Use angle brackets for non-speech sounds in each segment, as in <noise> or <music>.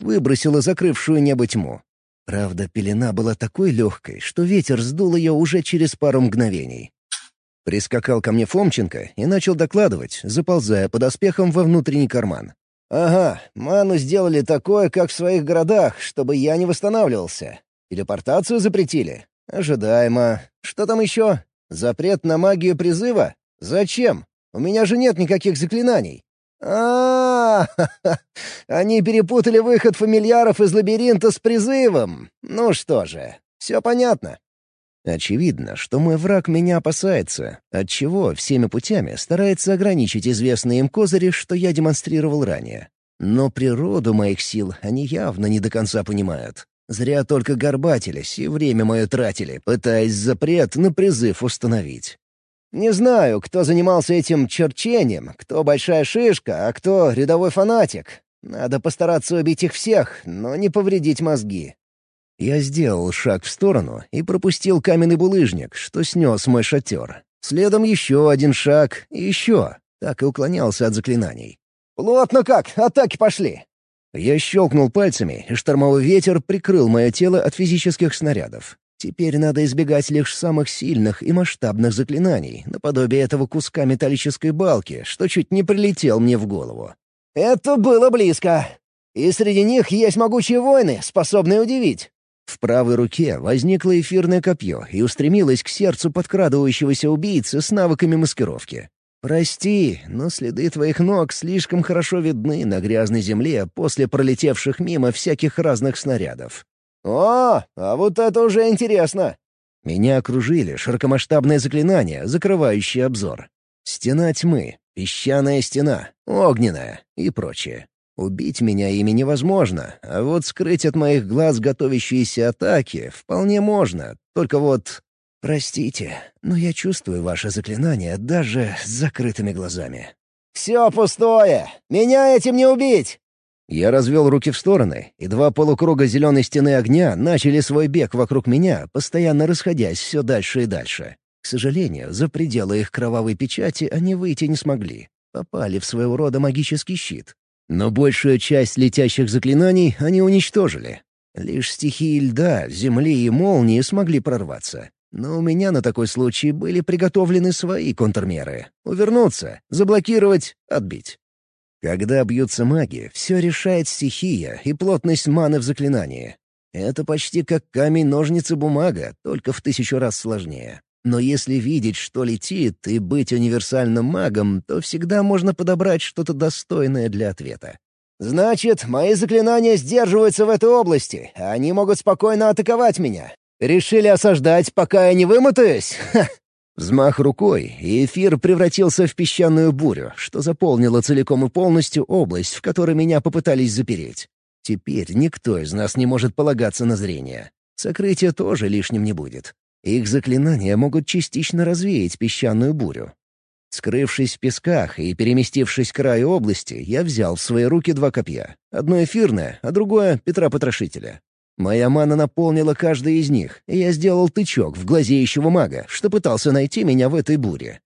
выбросила закрывшую небо тьму. Правда, пелена была такой легкой, что ветер сдул ее уже через пару мгновений. Прискакал ко мне Фомченко и начал докладывать, заползая под оспехом во внутренний карман. «Ага, ману сделали такое, как в своих городах, чтобы я не восстанавливался. Телепортацию запретили. Ожидаемо. Что там еще? Запрет на магию призыва? Зачем? У меня же нет никаких заклинаний. А, -а, <laughs> -а они перепутали выход фамильяров из лабиринта с призывом. Ну что же, все понятно. Очевидно, что мой враг меня опасается, отчего всеми путями старается ограничить известные им козыри, что я демонстрировал ранее. Но природу моих сил они явно не до конца понимают. Зря только горбатились и время мое тратили, пытаясь запрет на призыв установить. Не знаю, кто занимался этим черчением, кто большая шишка, а кто рядовой фанатик. Надо постараться убить их всех, но не повредить мозги. Я сделал шаг в сторону и пропустил каменный булыжник, что снес мой шатер. Следом еще один шаг и еще. Так и уклонялся от заклинаний. «Плотно как! Атаки пошли!» Я щелкнул пальцами, и штормовой ветер прикрыл мое тело от физических снарядов. Теперь надо избегать лишь самых сильных и масштабных заклинаний, наподобие этого куска металлической балки, что чуть не прилетел мне в голову. «Это было близко. И среди них есть могучие воины, способные удивить». В правой руке возникло эфирное копье и устремилось к сердцу подкрадывающегося убийцы с навыками маскировки. «Прости, но следы твоих ног слишком хорошо видны на грязной земле после пролетевших мимо всяких разных снарядов. «О, а вот это уже интересно!» Меня окружили широкомасштабное заклинание, закрывающее обзор. Стена тьмы, песчаная стена, огненная и прочее. Убить меня ими невозможно, а вот скрыть от моих глаз готовящиеся атаки вполне можно, только вот... Простите, но я чувствую ваше заклинание даже с закрытыми глазами. «Все пустое! Меня этим не убить!» Я развел руки в стороны, и два полукруга зеленой стены огня начали свой бег вокруг меня, постоянно расходясь все дальше и дальше. К сожалению, за пределы их кровавой печати они выйти не смогли. Попали в своего рода магический щит. Но большую часть летящих заклинаний они уничтожили. Лишь стихии льда, земли и молнии смогли прорваться. Но у меня на такой случай были приготовлены свои контрмеры. Увернуться, заблокировать, отбить. Когда бьются маги, все решает стихия и плотность маны в заклинании. Это почти как камень-ножницы-бумага, только в тысячу раз сложнее. Но если видеть, что летит, и быть универсальным магом, то всегда можно подобрать что-то достойное для ответа. «Значит, мои заклинания сдерживаются в этой области, а они могут спокойно атаковать меня. Решили осаждать, пока я не вымотаюсь? <laughs> Ха! Взмах рукой, и эфир превратился в песчаную бурю, что заполнило целиком и полностью область, в которой меня попытались запереть. Теперь никто из нас не может полагаться на зрение. Сокрытие тоже лишним не будет. Их заклинания могут частично развеять песчаную бурю. Скрывшись в песках и переместившись к краю области, я взял в свои руки два копья. Одно эфирное, а другое — Петра Потрошителя. Моя мана наполнила каждый из них, и я сделал тычок в глазеющего мага, что пытался найти меня в этой буре.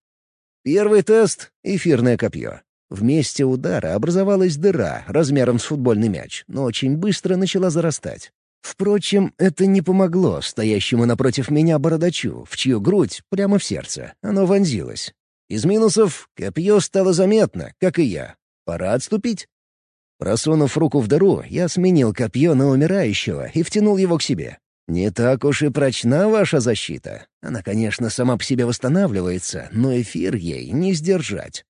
Первый тест — эфирное копье. В месте удара образовалась дыра размером с футбольный мяч, но очень быстро начала зарастать. Впрочем, это не помогло стоящему напротив меня бородачу, в чью грудь, прямо в сердце, оно вонзилось. Из минусов копье стало заметно, как и я. Пора отступить. Просунув руку в дыру, я сменил копье на умирающего и втянул его к себе. Не так уж и прочна ваша защита. Она, конечно, сама по себе восстанавливается, но эфир ей не сдержать.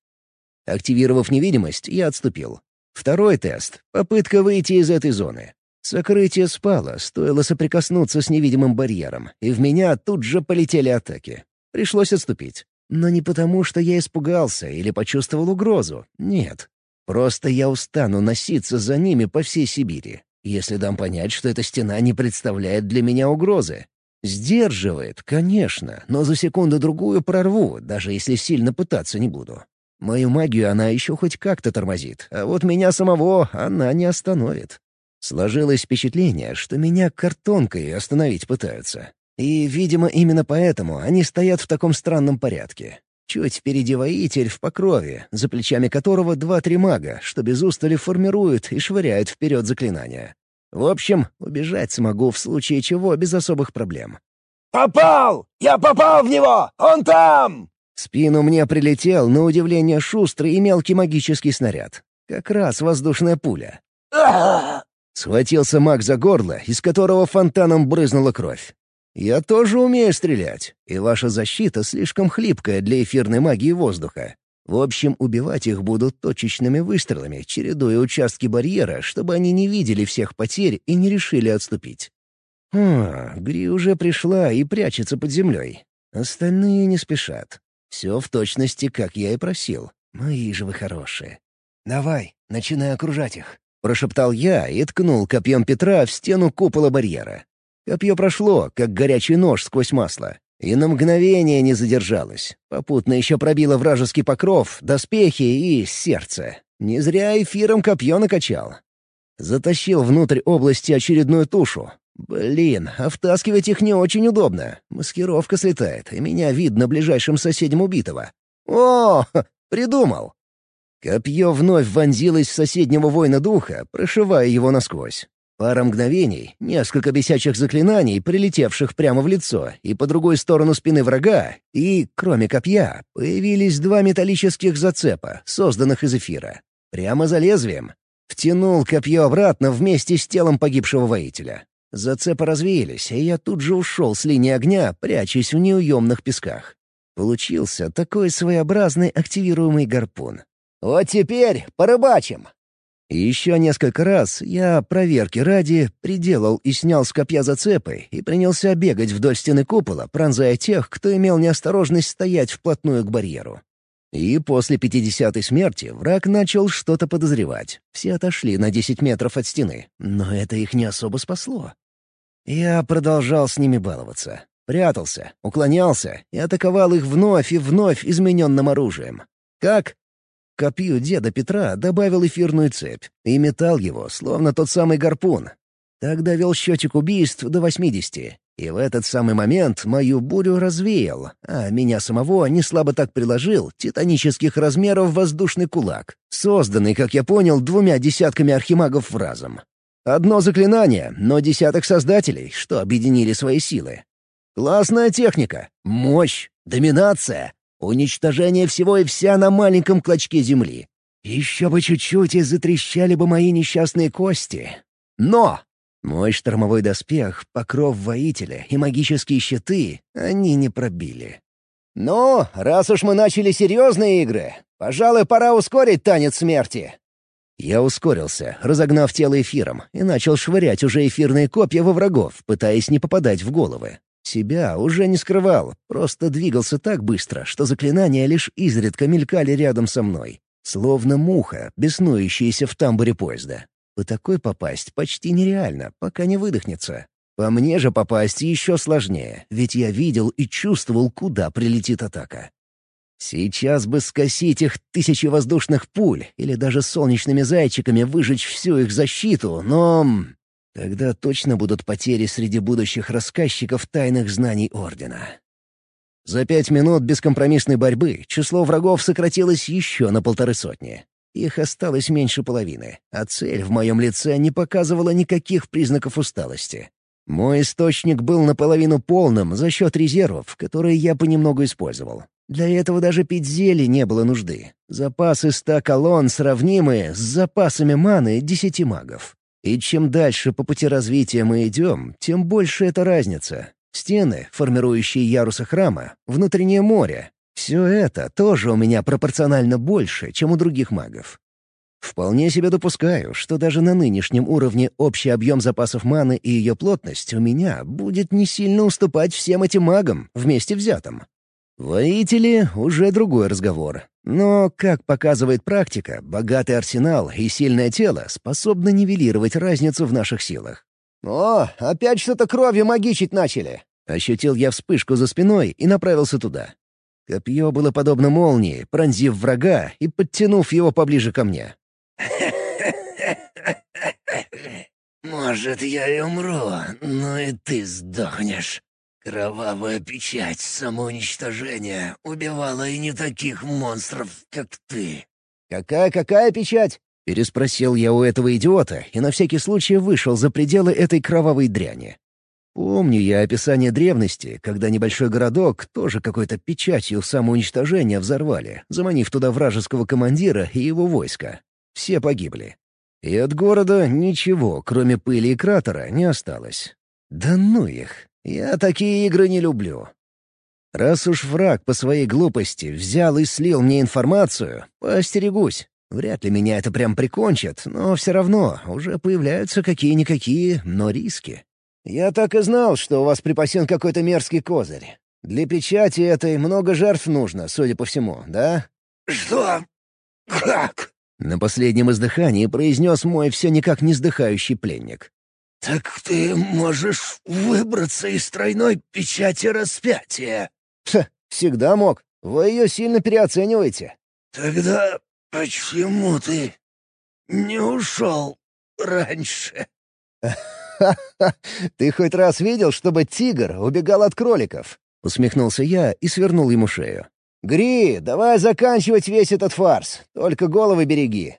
Активировав невидимость, я отступил. Второй тест — попытка выйти из этой зоны. Сокрытие спало, стоило соприкоснуться с невидимым барьером, и в меня тут же полетели атаки. Пришлось отступить. Но не потому, что я испугался или почувствовал угрозу. Нет. Просто я устану носиться за ними по всей Сибири, если дам понять, что эта стена не представляет для меня угрозы. Сдерживает, конечно, но за секунду-другую прорву, даже если сильно пытаться не буду. Мою магию она еще хоть как-то тормозит, а вот меня самого она не остановит. Сложилось впечатление, что меня картонкой остановить пытаются. И, видимо, именно поэтому они стоят в таком странном порядке. Чуть впереди воитель в покрове, за плечами которого два-три мага, что без устали формируют и швыряют вперед заклинания. В общем, убежать смогу в случае чего без особых проблем. «Попал! Я попал в него! Он там!» В спину мне прилетел, на удивление, шустрый и мелкий магический снаряд. Как раз воздушная пуля. Схватился маг за горло, из которого фонтаном брызнула кровь. Я тоже умею стрелять, и ваша защита слишком хлипкая для эфирной магии воздуха. В общем, убивать их будут точечными выстрелами, чередуя участки барьера, чтобы они не видели всех потерь и не решили отступить. А, Гри уже пришла и прячется под землей. Остальные не спешат. Все в точности, как я и просил. Мои же вы хорошие. «Давай, начинай окружать их», — прошептал я и ткнул копьем Петра в стену купола барьера. Копье прошло, как горячий нож сквозь масло, и на мгновение не задержалось. Попутно еще пробило вражеский покров, доспехи и сердце. Не зря эфиром копье накачал. Затащил внутрь области очередную тушу. Блин, а втаскивать их не очень удобно. Маскировка слетает, и меня видно ближайшим соседям убитого. О, придумал! Копье вновь вонзилось в соседнего воина духа, прошивая его насквозь. Пара мгновений, несколько бесячих заклинаний, прилетевших прямо в лицо и по другой сторону спины врага, и, кроме копья, появились два металлических зацепа, созданных из эфира. Прямо за лезвием. Втянул копье обратно вместе с телом погибшего воителя. Зацепы развеялись, и я тут же ушел с линии огня, прячась в неуемных песках. Получился такой своеобразный активируемый гарпун. «Вот теперь порыбачим!» И еще несколько раз я, проверки ради, приделал и снял с копья зацепы и принялся бегать вдоль стены купола, пронзая тех, кто имел неосторожность стоять вплотную к барьеру. И после пятидесятой смерти враг начал что-то подозревать. Все отошли на десять метров от стены, но это их не особо спасло. Я продолжал с ними баловаться. Прятался, уклонялся и атаковал их вновь и вновь измененным оружием. Как? Копью деда Петра добавил эфирную цепь и метал его, словно тот самый гарпун. Так довел счетчик убийств до 80, и в этот самый момент мою бурю развеял, а меня самого неслабо так приложил титанических размеров воздушный кулак, созданный, как я понял, двумя десятками архимагов в разом. Одно заклинание, но десяток создателей, что объединили свои силы. Классная техника, мощь, доминация, Уничтожение всего и вся на маленьком клочке земли. Еще бы чуть-чуть и затрещали бы мои несчастные кости. Но! Мой штормовой доспех, покров воителя и магические щиты они не пробили. «Ну, раз уж мы начали серьезные игры, пожалуй, пора ускорить танец смерти». Я ускорился, разогнав тело эфиром, и начал швырять уже эфирные копья во врагов, пытаясь не попадать в головы. Себя уже не скрывал, просто двигался так быстро, что заклинания лишь изредка мелькали рядом со мной. Словно муха, беснующаяся в тамбуре поезда. По такой попасть почти нереально, пока не выдохнется. По мне же попасть еще сложнее, ведь я видел и чувствовал, куда прилетит атака. Сейчас бы скосить их тысячи воздушных пуль или даже солнечными зайчиками выжечь всю их защиту, но... Тогда точно будут потери среди будущих рассказчиков тайных знаний Ордена. За пять минут бескомпромиссной борьбы число врагов сократилось еще на полторы сотни. Их осталось меньше половины, а цель в моем лице не показывала никаких признаков усталости. Мой источник был наполовину полным за счет резервов, которые я понемногу использовал. Для этого даже пить зелье не было нужды. Запасы ста колонн сравнимы с запасами маны десяти магов. И чем дальше по пути развития мы идем, тем больше эта разница. Стены, формирующие ярусы храма, внутреннее море — все это тоже у меня пропорционально больше, чем у других магов. Вполне себе допускаю, что даже на нынешнем уровне общий объем запасов маны и ее плотность у меня будет не сильно уступать всем этим магам, вместе взятым. Воители — уже другой разговор. Но, как показывает практика, богатый арсенал и сильное тело способны нивелировать разницу в наших силах. «О, опять что-то кровью магичить начали!» Ощутил я вспышку за спиной и направился туда. Копье было подобно молнии, пронзив врага и подтянув его поближе ко мне. <laughs> «Может, я и умру, но и ты сдохнешь», Кровавая печать самоуничтожения убивала и не таких монстров, как ты. «Какая-какая печать?» — переспросил я у этого идиота и на всякий случай вышел за пределы этой кровавой дряни. Помню я описание древности, когда небольшой городок тоже какой-то печатью самоуничтожения взорвали, заманив туда вражеского командира и его войска. Все погибли. И от города ничего, кроме пыли и кратера, не осталось. Да ну их! Я такие игры не люблю. Раз уж враг по своей глупости взял и слил мне информацию, поостерегусь. Вряд ли меня это прям прикончит, но все равно уже появляются какие-никакие, но риски. Я так и знал, что у вас припасен какой-то мерзкий козырь. Для печати этой много жертв нужно, судя по всему, да? Что? Как? На последнем издыхании произнес мой все никак не сдыхающий пленник. «Так ты можешь выбраться из тройной печати распятия?» «Ха, всегда мог. Вы ее сильно переоцениваете». «Тогда почему ты не ушел раньше?» «Ха-ха! <laughs> Ты хоть раз видел, чтобы тигр убегал от кроликов?» — усмехнулся я и свернул ему шею. «Гри, давай заканчивать весь этот фарс, только головы береги».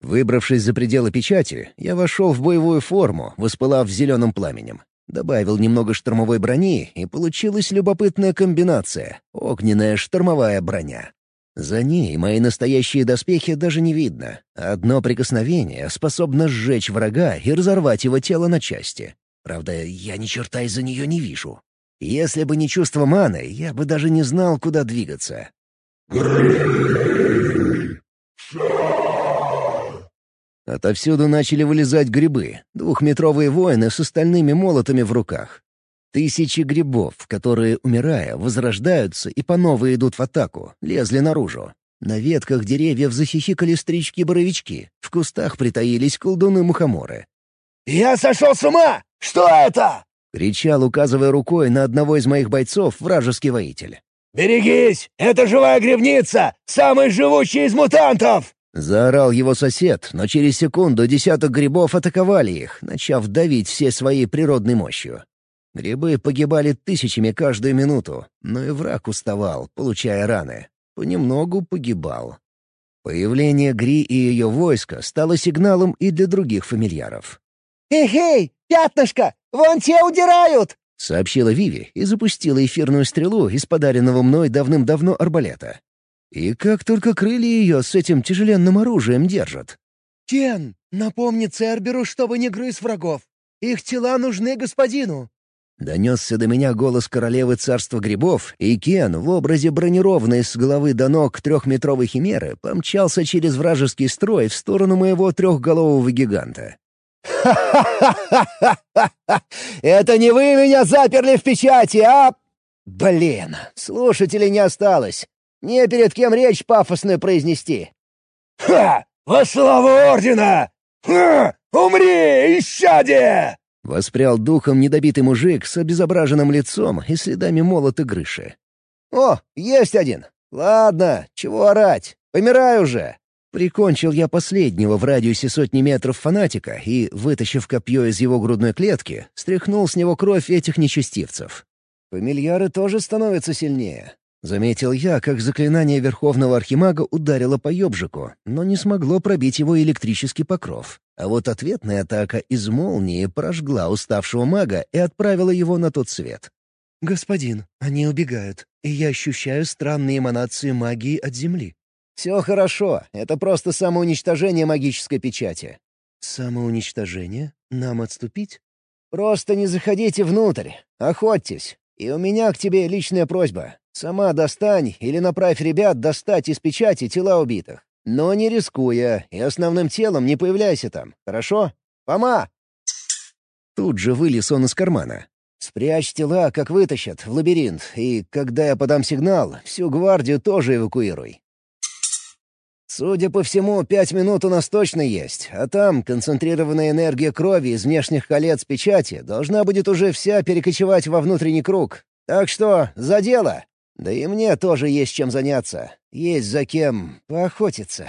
Выбравшись за пределы печати, я вошел в боевую форму, воспылав зеленым пламенем. Добавил немного штормовой брони, и получилась любопытная комбинация — огненная штормовая броня. За ней мои настоящие доспехи даже не видно. Одно прикосновение способно сжечь врага и разорвать его тело на части. Правда, я ни черта из-за нее не вижу. Если бы не чувство маны, я бы даже не знал, куда двигаться. Отовсюду начали вылезать грибы, двухметровые воины с остальными молотами в руках. Тысячи грибов, которые, умирая, возрождаются и по новой идут в атаку, лезли наружу. На ветках деревьев захихикали стрички-боровички, в кустах притаились колдуны-мухоморы. «Я сошел с ума! Что это?» — кричал, указывая рукой на одного из моих бойцов вражеский воитель. «Берегись! Это живая грибница! Самый живучий из мутантов!» Заорал его сосед, но через секунду десяток грибов атаковали их, начав давить всей своей природной мощью. Грибы погибали тысячами каждую минуту, но и враг уставал, получая раны. Понемногу погибал. Появление Гри и ее войска стало сигналом и для других фамильяров. «Эй-эй, пятнышко! Вон те удирают!» — сообщила Виви и запустила эфирную стрелу из подаренного мной давным-давно арбалета. И как только крылья ее с этим тяжеленным оружием держат. «Кен, напомни Церберу, чтобы не грыз врагов. Их тела нужны господину». Донесся до меня голос королевы царства грибов, и Кен в образе бронированной с головы до ног трехметровой химеры помчался через вражеский строй в сторону моего трехголового гиганта. «Ха-ха-ха-ха! <laughs> Это не вы меня заперли в печати, а...» «Блин, слушателей не осталось. Не перед кем речь пафосную произнести». «Ха! Во славу Ордена! Ха! Умри, исчадие!» Воспрял духом недобитый мужик с обезображенным лицом и следами молота грыши. «О, есть один! Ладно, чего орать? Помирай уже!» Прикончил я последнего в радиусе сотни метров фанатика и, вытащив копье из его грудной клетки, стряхнул с него кровь этих нечестивцев. Фамильяры тоже становятся сильнее. Заметил я, как заклинание Верховного Архимага ударило по ёбжику, но не смогло пробить его электрический покров. А вот ответная атака из молнии прожгла уставшего мага и отправила его на тот свет. «Господин, они убегают, и я ощущаю странные эманации магии от Земли». «Все хорошо, это просто самоуничтожение магической печати». «Самоуничтожение? Нам отступить?» «Просто не заходите внутрь, охотьтесь. И у меня к тебе личная просьба. Сама достань или направь ребят достать из печати тела убитых. Но не рискуя, и основным телом не появляйся там, хорошо? Пома!» Тут же вылез он из кармана. «Спрячь тела, как вытащат, в лабиринт, и, когда я подам сигнал, всю гвардию тоже эвакуируй. Судя по всему, пять минут у нас точно есть, а там концентрированная энергия крови из внешних колец печати должна будет уже вся перекочевать во внутренний круг. Так что за дело!» Да и мне тоже есть чем заняться. Есть за кем поохотиться.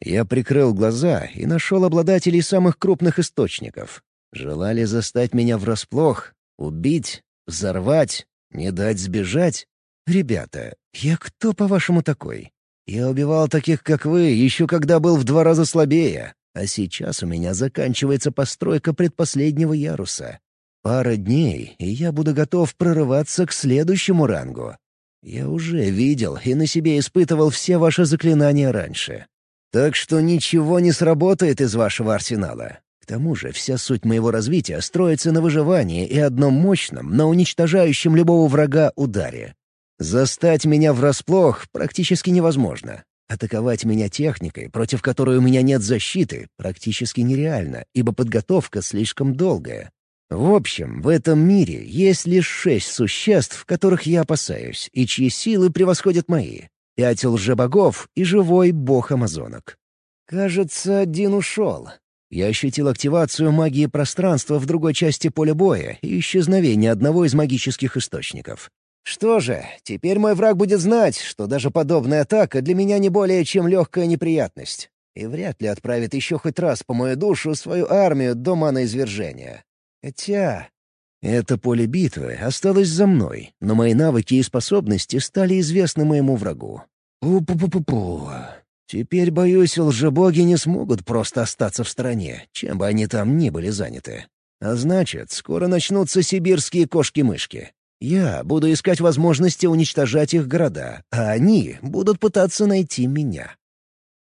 Я прикрыл глаза и нашел обладателей самых крупных источников. Желали застать меня врасплох, убить, Взорвать? Не дать сбежать? Ребята, я кто, по-вашему, такой? Я убивал таких, как вы, еще когда был в два раза слабее, а сейчас у меня заканчивается постройка предпоследнего яруса. Пара дней, и я буду готов прорываться к следующему рангу. Я уже видел и на себе испытывал все ваши заклинания раньше. Так что ничего не сработает из вашего арсенала. К тому же вся суть моего развития строится на выживании и одном мощном, но уничтожающем любого врага ударе. Застать меня врасплох практически невозможно. Атаковать меня техникой, против которой у меня нет защиты, практически нереально, ибо подготовка слишком долгая. В общем, в этом мире есть лишь шесть существ, которых я опасаюсь, и чьи силы превосходят мои. Пять лжебогов и живой бог-амазонок. Кажется, один ушел. Я ощутил активацию магии пространства в другой части поля боя и исчезновение одного из магических источников. Что же, теперь мой враг будет знать, что даже подобная атака для меня не более чем легкая неприятность, и вряд ли отправит еще хоть раз по мою душу свою армию до маноизвержения. Хотя... Это поле битвы осталось за мной, но мои навыки и способности стали известны моему врагу. Пу-пу-пу-пу-пу. Теперь, боюсь, лжебоги не смогут просто остаться в стороне, чем бы они там ни были заняты. А значит, скоро начнутся сибирские кошки-мышки. Я буду искать возможности уничтожать их города, а они будут пытаться найти меня.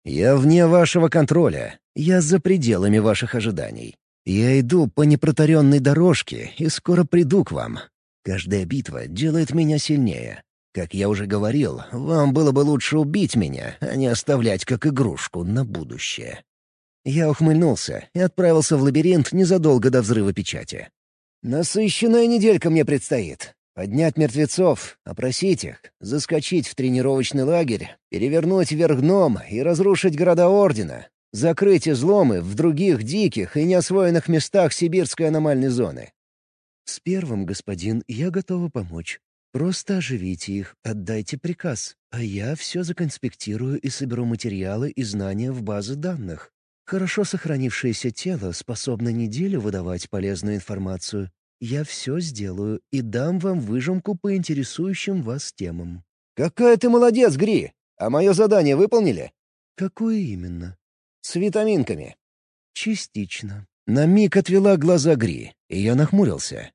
Я вне вашего контроля. Я за пределами ваших ожиданий. Я иду по непротаренной дорожке и скоро приду к вам. Каждая битва делает меня сильнее. Как я уже говорил, вам было бы лучше убить меня, а не оставлять как игрушку на будущее. Я ухмыльнулся и отправился в лабиринт незадолго до взрыва печати. Насыщенная неделька мне предстоит. Поднять мертвецов, опросить их, заскочить в тренировочный лагерь, перевернуть вверх дном и разрушить города Ордена, закрыть изломы в других диких и неосвоенных местах сибирской аномальной зоны. «С первым, господин, я готова помочь. Просто оживите их, отдайте приказ, а я все законспектирую и соберу материалы и знания в базы данных. Хорошо сохранившееся тело способно неделю выдавать полезную информацию. Я все сделаю и дам вам выжимку по интересующим вас темам». «Какая ты молодец, Гри! А мое задание выполнили?» «Какое именно?» С витаминками. Частично. На миг отвела глаза Гри, и я нахмурился.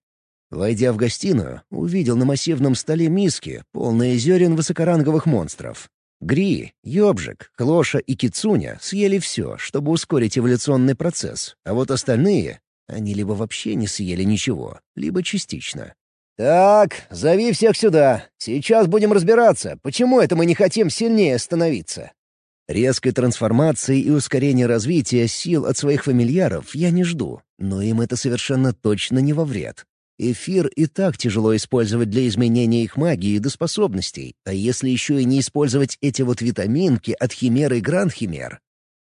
Войдя в гостиную, увидел на массивном столе миски, полные зерен высокоранговых монстров. Гри, Ёбжик, Клоша и Кицуня съели все, чтобы ускорить эволюционный процесс, а вот остальные, они либо вообще не съели ничего, либо частично. «Так, зови всех сюда. Сейчас будем разбираться, почему это мы не хотим сильнее становиться». Резкой трансформации и ускорения развития сил от своих фамильяров я не жду, но им это совершенно точно не во вред. Эфир и так тяжело использовать для изменения их магии до способностей, а если еще и не использовать эти вот витаминки от химеры и гранд-химер?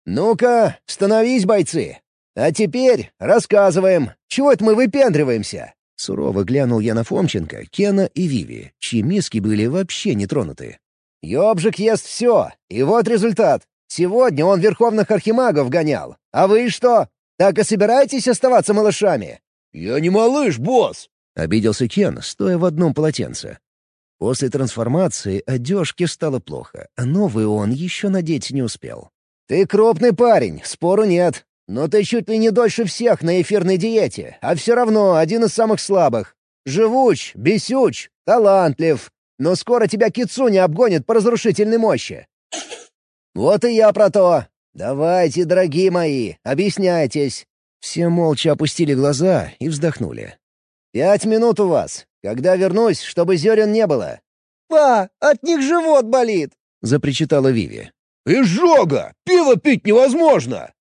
«Ну-ка, становись, бойцы! А теперь рассказываем, чего это мы выпендриваемся?» Сурово глянул я на Фомченко, Кена и Виви, чьи миски были вообще не тронуты. Ёбжик ест все, и вот результат. Сегодня он верховных архимагов гонял. А вы что, так и собираетесь оставаться малышами?» «Я не малыш, босс!» — обиделся Кен, стоя в одном полотенце. После трансформации одежке стало плохо, а новую он еще надеть не успел. «Ты крупный парень, спору нет. Но ты чуть ли не дольше всех на эфирной диете, а все равно один из самых слабых. Живуч, бесюч, талантлив, но скоро тебя Кицуни обгонит по разрушительной мощи. Вот и я про то. Давайте, дорогие мои, объясняйтесь. Все молча опустили глаза и вздохнули. «Пять минут у вас. Когда вернусь, чтобы зерен не было». «Па, от них живот болит!» — запричитала Виви. «Изжога! Пиво пить невозможно!»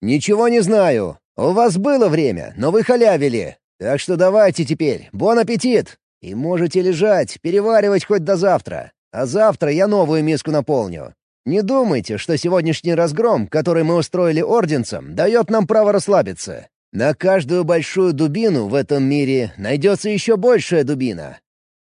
«Ничего не знаю. У вас было время, но вы халявили. Так что давайте теперь. Бон аппетит!» И можете лежать, переваривать хоть до завтра. А завтра я новую миску наполню. Не думайте, что сегодняшний разгром, который мы устроили орденцам, дает нам право расслабиться. На каждую большую дубину в этом мире найдется еще большая дубина».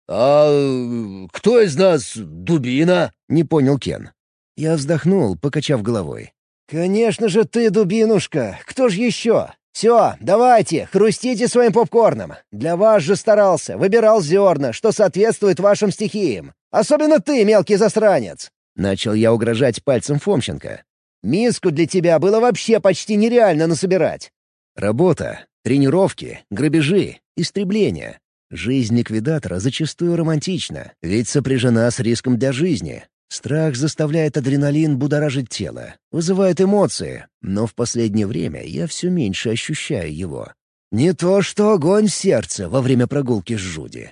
«А кто из нас дубина?» — не понял Кен. Я вздохнул, покачав головой. «Конечно же ты, дубинушка! Кто ж еще? «Все, давайте, хрустите своим попкорном. Для вас же старался, выбирал зерна, что соответствует вашим стихиям. Особенно ты, мелкий засранец!» Начал я угрожать пальцем Фомченко. «Миску для тебя было вообще почти нереально насобирать. Работа, тренировки, грабежи, истребления. Жизнь ликвидатора зачастую романтична, ведь сопряжена с риском для жизни. Страх заставляет адреналин будоражить тело, вызывает эмоции, но в последнее время я все меньше ощущаю его. Не то что огонь в сердце во время прогулки с Жуди.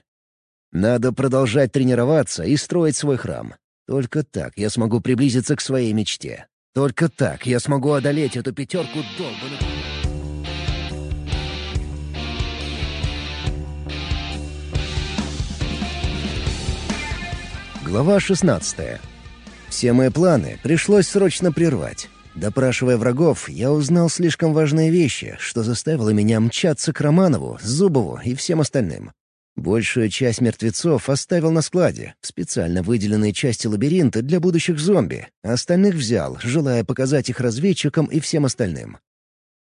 Надо продолжать тренироваться и строить свой храм. Только так я смогу приблизиться к своей мечте. Только так я смогу одолеть эту пятерку долбанных... Глава 16. Все мои планы пришлось срочно прервать. Допрашивая врагов, я узнал слишком важные вещи, что заставило меня мчаться к Романову, Зубову и всем остальным. Большую часть мертвецов оставил на складе, в специально выделенной части лабиринта для будущих зомби, а остальных взял, желая показать их разведчикам и всем остальным.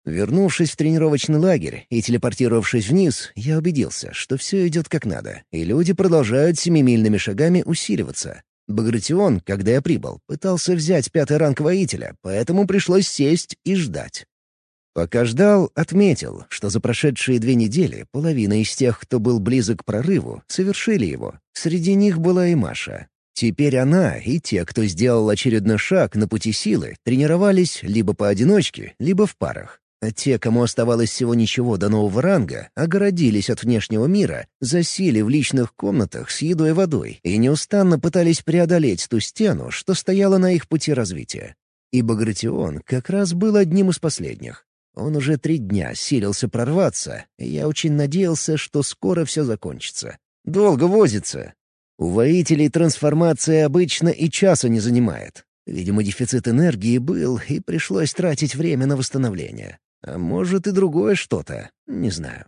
Вернувшись в тренировочный лагерь и телепортировавшись вниз, я убедился, что все идет как надо, и люди продолжают семимильными шагами усиливаться. Багратион, когда я прибыл, пытался взять пятый ранг воителя, поэтому пришлось сесть и ждать. Пока ждал, отметил, что за прошедшие две недели половина из тех, кто был близок к прорыву, совершили его. Среди них была и Маша. Теперь она и те, кто сделал очередной шаг на пути силы, тренировались либо поодиночке, либо в парах. А те, кому оставалось всего ничего до нового ранга, огородились от внешнего мира, засели в личных комнатах с едой и водой и неустанно пытались преодолеть ту стену, что стояла на их пути развития. И Багратион как раз был одним из последних. Он уже три дня силился прорваться, и я очень надеялся, что скоро все закончится. Долго возится. У воителей трансформация обычно и часа не занимает. Видимо, дефицит энергии был, и пришлось тратить время на восстановление. А может и другое что-то, не знаю.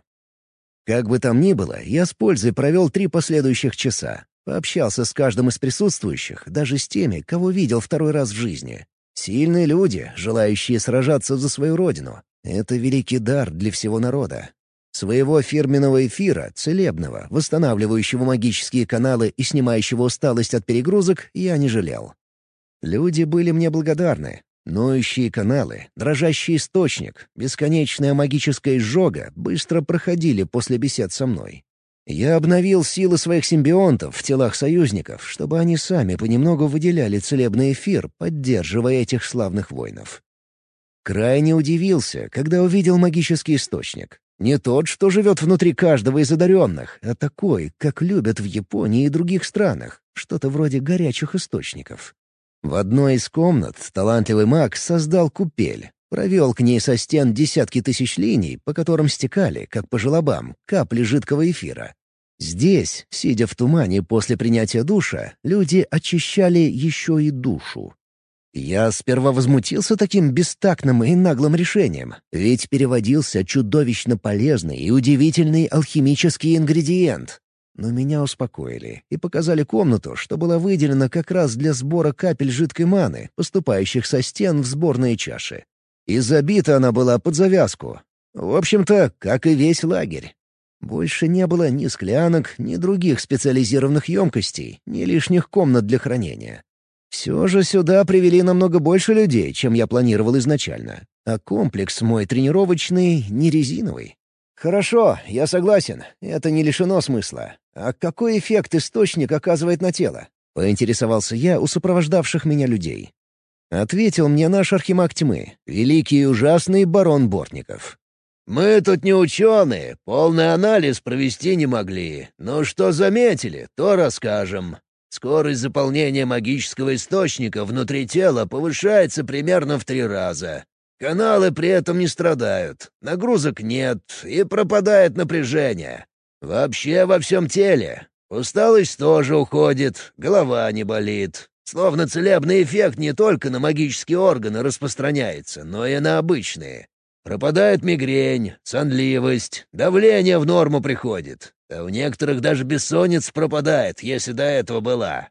Как бы там ни было, я с пользой провел три последующих часа. Пообщался с каждым из присутствующих, даже с теми, кого видел второй раз в жизни. Сильные люди, желающие сражаться за свою родину, это великий дар для всего народа. Своего фирменного эфира, целебного, восстанавливающего магические каналы и снимающего усталость от перегрузок, я не жалел. Люди были мне благодарны. Ноющие каналы, дрожащий источник, бесконечная магическая изжога быстро проходили после бесед со мной. Я обновил силы своих симбионтов в телах союзников, чтобы они сами понемногу выделяли целебный эфир, поддерживая этих славных воинов. Крайне удивился, когда увидел магический источник. Не тот, что живет внутри каждого из одаренных, а такой, как любят в Японии и других странах, что-то вроде горячих источников. В одной из комнат талантливый маг создал купель, провел к ней со стен десятки тысяч линий, по которым стекали, как по желобам, капли жидкого эфира. Здесь, сидя в тумане после принятия душа, люди очищали еще и душу. Я сперва возмутился таким бестактным и наглым решением, ведь переводился чудовищно полезный и удивительный алхимический ингредиент. Но меня успокоили и показали комнату, что была выделена как раз для сбора капель жидкой маны, поступающих со стен в сборные чаши. И забита она была под завязку. В общем-то, как и весь лагерь. Больше не было ни склянок, ни других специализированных емкостей, ни лишних комнат для хранения. Все же сюда привели намного больше людей, чем я планировал изначально. А комплекс мой тренировочный не резиновый. Хорошо, я согласен, это не лишено смысла. А какой эффект источник оказывает на тело? Поинтересовался я у сопровождавших меня людей. Ответил мне наш архимаг тьмы, великий и ужасный барон Бортников. «Мы тут не ученые, полный анализ провести не могли, но что заметили, то расскажем. Скорость заполнения магического источника внутри тела повышается примерно в три раза. Каналы при этом не страдают, нагрузок нет и пропадает напряжение. Вообще во всем теле. Усталость тоже уходит, голова не болит. Словно целебный эффект не только на магические органы распространяется, но и на обычные. Пропадает мигрень, сонливость, давление в норму приходит. А у некоторых даже бессонница пропадает, если до этого была.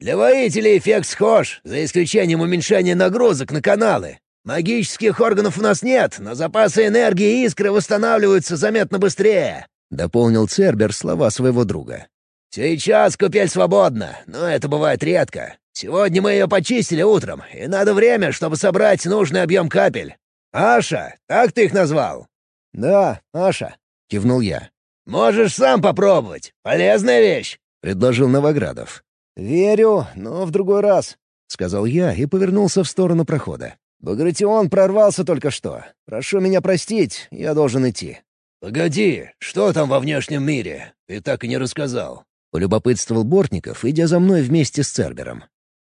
Для воителей эффект схож, за исключением уменьшения нагрузок на каналы. Магических органов у нас нет, но запасы энергии и искры восстанавливаются заметно быстрее», — дополнил Цербер слова своего друга. «Сейчас купель свободна, но это бывает редко. Сегодня мы ее почистили утром, и надо время, чтобы собрать нужный объем капель. Аша, так ты их назвал?» «Да, Аша», — кивнул я. «Можешь сам попробовать. Полезная вещь», — предложил Новоградов. «Верю, но в другой раз», — сказал я и повернулся в сторону прохода. «Багратион прорвался только что. Прошу меня простить, я должен идти». «Погоди, что там во внешнем мире? Ты так и не рассказал». — полюбопытствовал Бортников, идя за мной вместе с Цербером.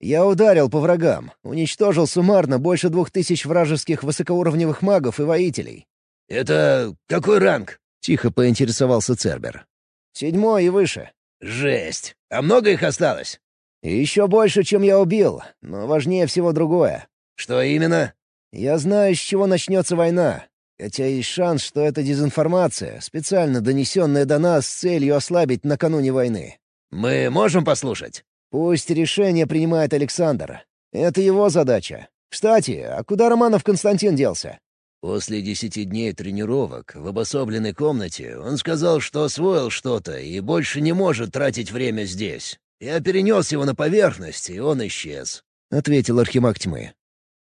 «Я ударил по врагам, уничтожил суммарно больше двух тысяч вражеских высокоуровневых магов и воителей». «Это какой ранг?» — тихо поинтересовался Цербер. «Седьмой и выше». «Жесть! А много их осталось?» «Еще больше, чем я убил, но важнее всего другое». «Что именно?» «Я знаю, с чего начнется война, Хотя есть шанс, что это дезинформация, специально донесенная до нас с целью ослабить накануне войны. «Мы можем послушать?» «Пусть решение принимает Александр. Это его задача. Кстати, а куда Романов Константин делся?» После десяти дней тренировок в обособленной комнате он сказал, что освоил что-то и больше не может тратить время здесь. Я перенес его на поверхность, и он исчез», — ответил Архимаг Тьмы.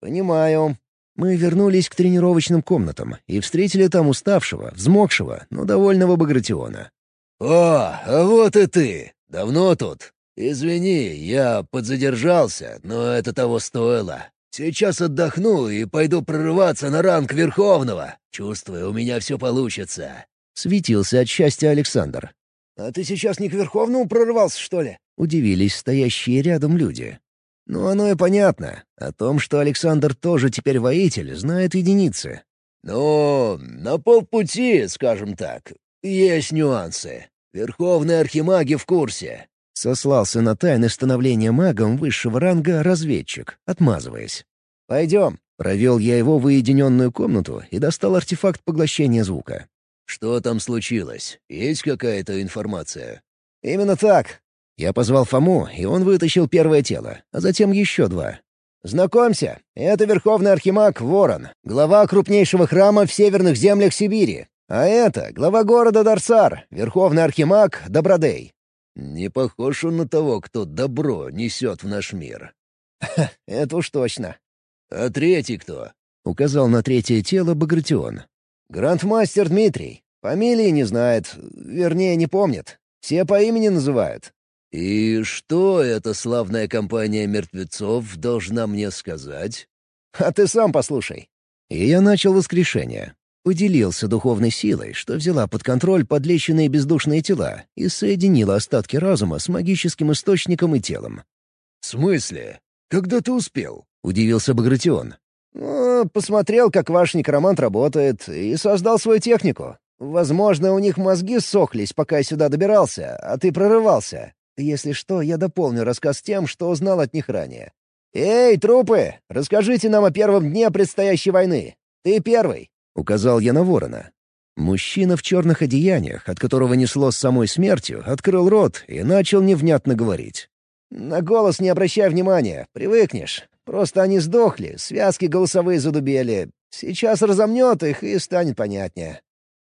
«Понимаю. Мы вернулись к тренировочным комнатам и встретили там уставшего, взмокшего, но довольного Багратиона. «О, а вот и ты! Давно тут? Извини, я подзадержался, но это того стоило. Сейчас отдохну и пойду прорываться на ранг Верховного. Чувствую, у меня все получится». Светился от счастья Александр. «А ты сейчас не к Верховному прорывался, что ли?» Удивились стоящие рядом люди. Ну, оно и понятно. О том, что Александр тоже теперь воитель, знает единицы. «Ну, на полпути, скажем так. Есть нюансы. Верховные архимаги в курсе». Сослался на тайны становления магом высшего ранга разведчик, отмазываясь. «Пойдем». Провел я его в уединенную комнату и достал артефакт поглощения звука. «Что там случилось? Есть какая-то информация?» «Именно так. Я позвал Фому, и он вытащил первое тело, а затем еще два. «Знакомься, это Верховный Архимаг Ворон, глава крупнейшего храма в северных землях Сибири. А это глава города Дарсар, Верховный Архимаг Добродей». «Не похож он на того, кто добро несет в наш мир». «Это уж точно». «А третий кто?» — указал на третье тело Багратион. «Грандмастер Дмитрий. Фамилии не знает, вернее, не помнит. Все по имени называют. «И что эта славная компания мертвецов должна мне сказать?» «А ты сам послушай». И я начал воскрешение. Поделился духовной силой, что взяла под контроль подлеченные бездушные тела и соединила остатки разума с магическим источником и телом. «В смысле? Когда ты успел?» — удивился Багратион. «Ну, посмотрел, как ваш некромант работает, и создал свою технику. Возможно, у них мозги ссохлись, пока я сюда добирался, а ты прорывался. Если что, я дополню рассказ тем, что узнал от них ранее. «Эй, трупы! Расскажите нам о первом дне предстоящей войны. Ты первый!» — указал я на ворона. Мужчина в черных одеяниях, от которого несло с самой смертью, открыл рот и начал невнятно говорить. «На голос не обращай внимания, привыкнешь. Просто они сдохли, связки голосовые задубели. Сейчас разомнет их и станет понятнее».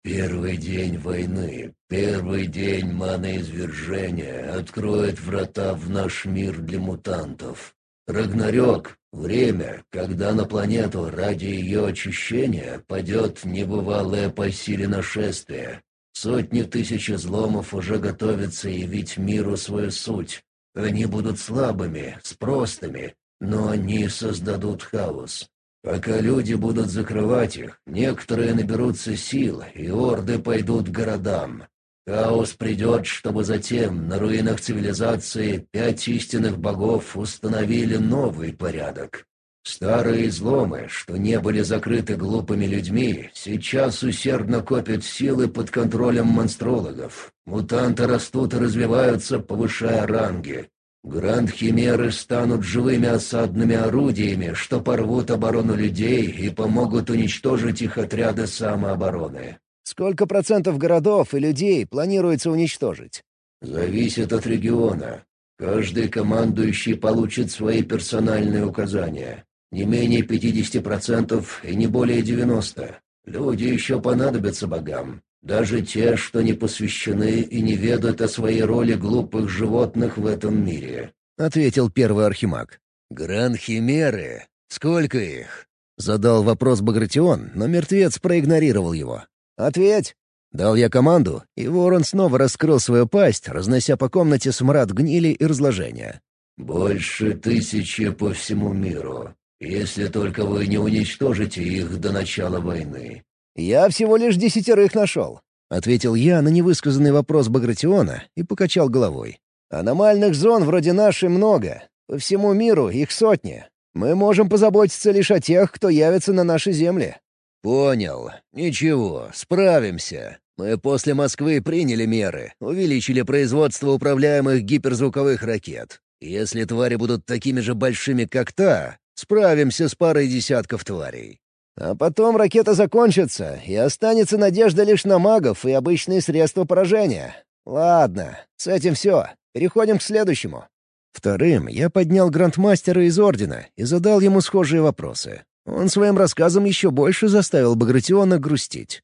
Первый день войны, первый день маноизвержения откроет врата в наш мир для мутантов. Рагнарёк — время, когда на планету ради ее очищения падет небывалое по силе нашествие. Сотни тысяч изломов уже готовятся явить миру свою суть. Они будут слабыми, спростыми, но они создадут хаос. Пока люди будут закрывать их, некоторые наберутся сил, и орды пойдут к городам. Хаос придет, чтобы затем на руинах цивилизации пять истинных богов установили новый порядок. Старые изломы, что не были закрыты глупыми людьми, сейчас усердно копят силы под контролем монстрологов. Мутанты растут и развиваются, повышая ранги. Гранд-химеры станут живыми осадными орудиями, что порвут оборону людей и помогут уничтожить их отряды самообороны. Сколько процентов городов и людей планируется уничтожить? Зависит от региона. Каждый командующий получит свои персональные указания. Не менее 50% и не более 90%. Люди еще понадобятся богам. Даже те, что не посвящены и не ведают о своей роли глупых животных в этом мире», — ответил первый архимаг. «Гран-химеры? Сколько их?» — задал вопрос Багратион, но мертвец проигнорировал его. «Ответь!» Дал я команду, и ворон снова раскрыл свою пасть, разнося по комнате смрад гнили и разложения. «Больше тысячи по всему миру, если только вы не уничтожите их до начала войны». «Я всего лишь десятерых нашел», — ответил я на невысказанный вопрос Багратиона и покачал головой. «Аномальных зон вроде нашей много. По всему миру их сотни. Мы можем позаботиться лишь о тех, кто явится на наши земли». «Понял. Ничего, справимся. Мы после Москвы приняли меры, увеличили производство управляемых гиперзвуковых ракет. Если твари будут такими же большими, как та, справимся с парой десятков тварей. А потом ракета закончится, и останется надежда лишь на магов и обычные средства поражения. Ладно, с этим все. Переходим к следующему. Вторым я поднял грандмастера из Ордена и задал ему схожие вопросы. Он своим рассказом еще больше заставил Багратиона грустить.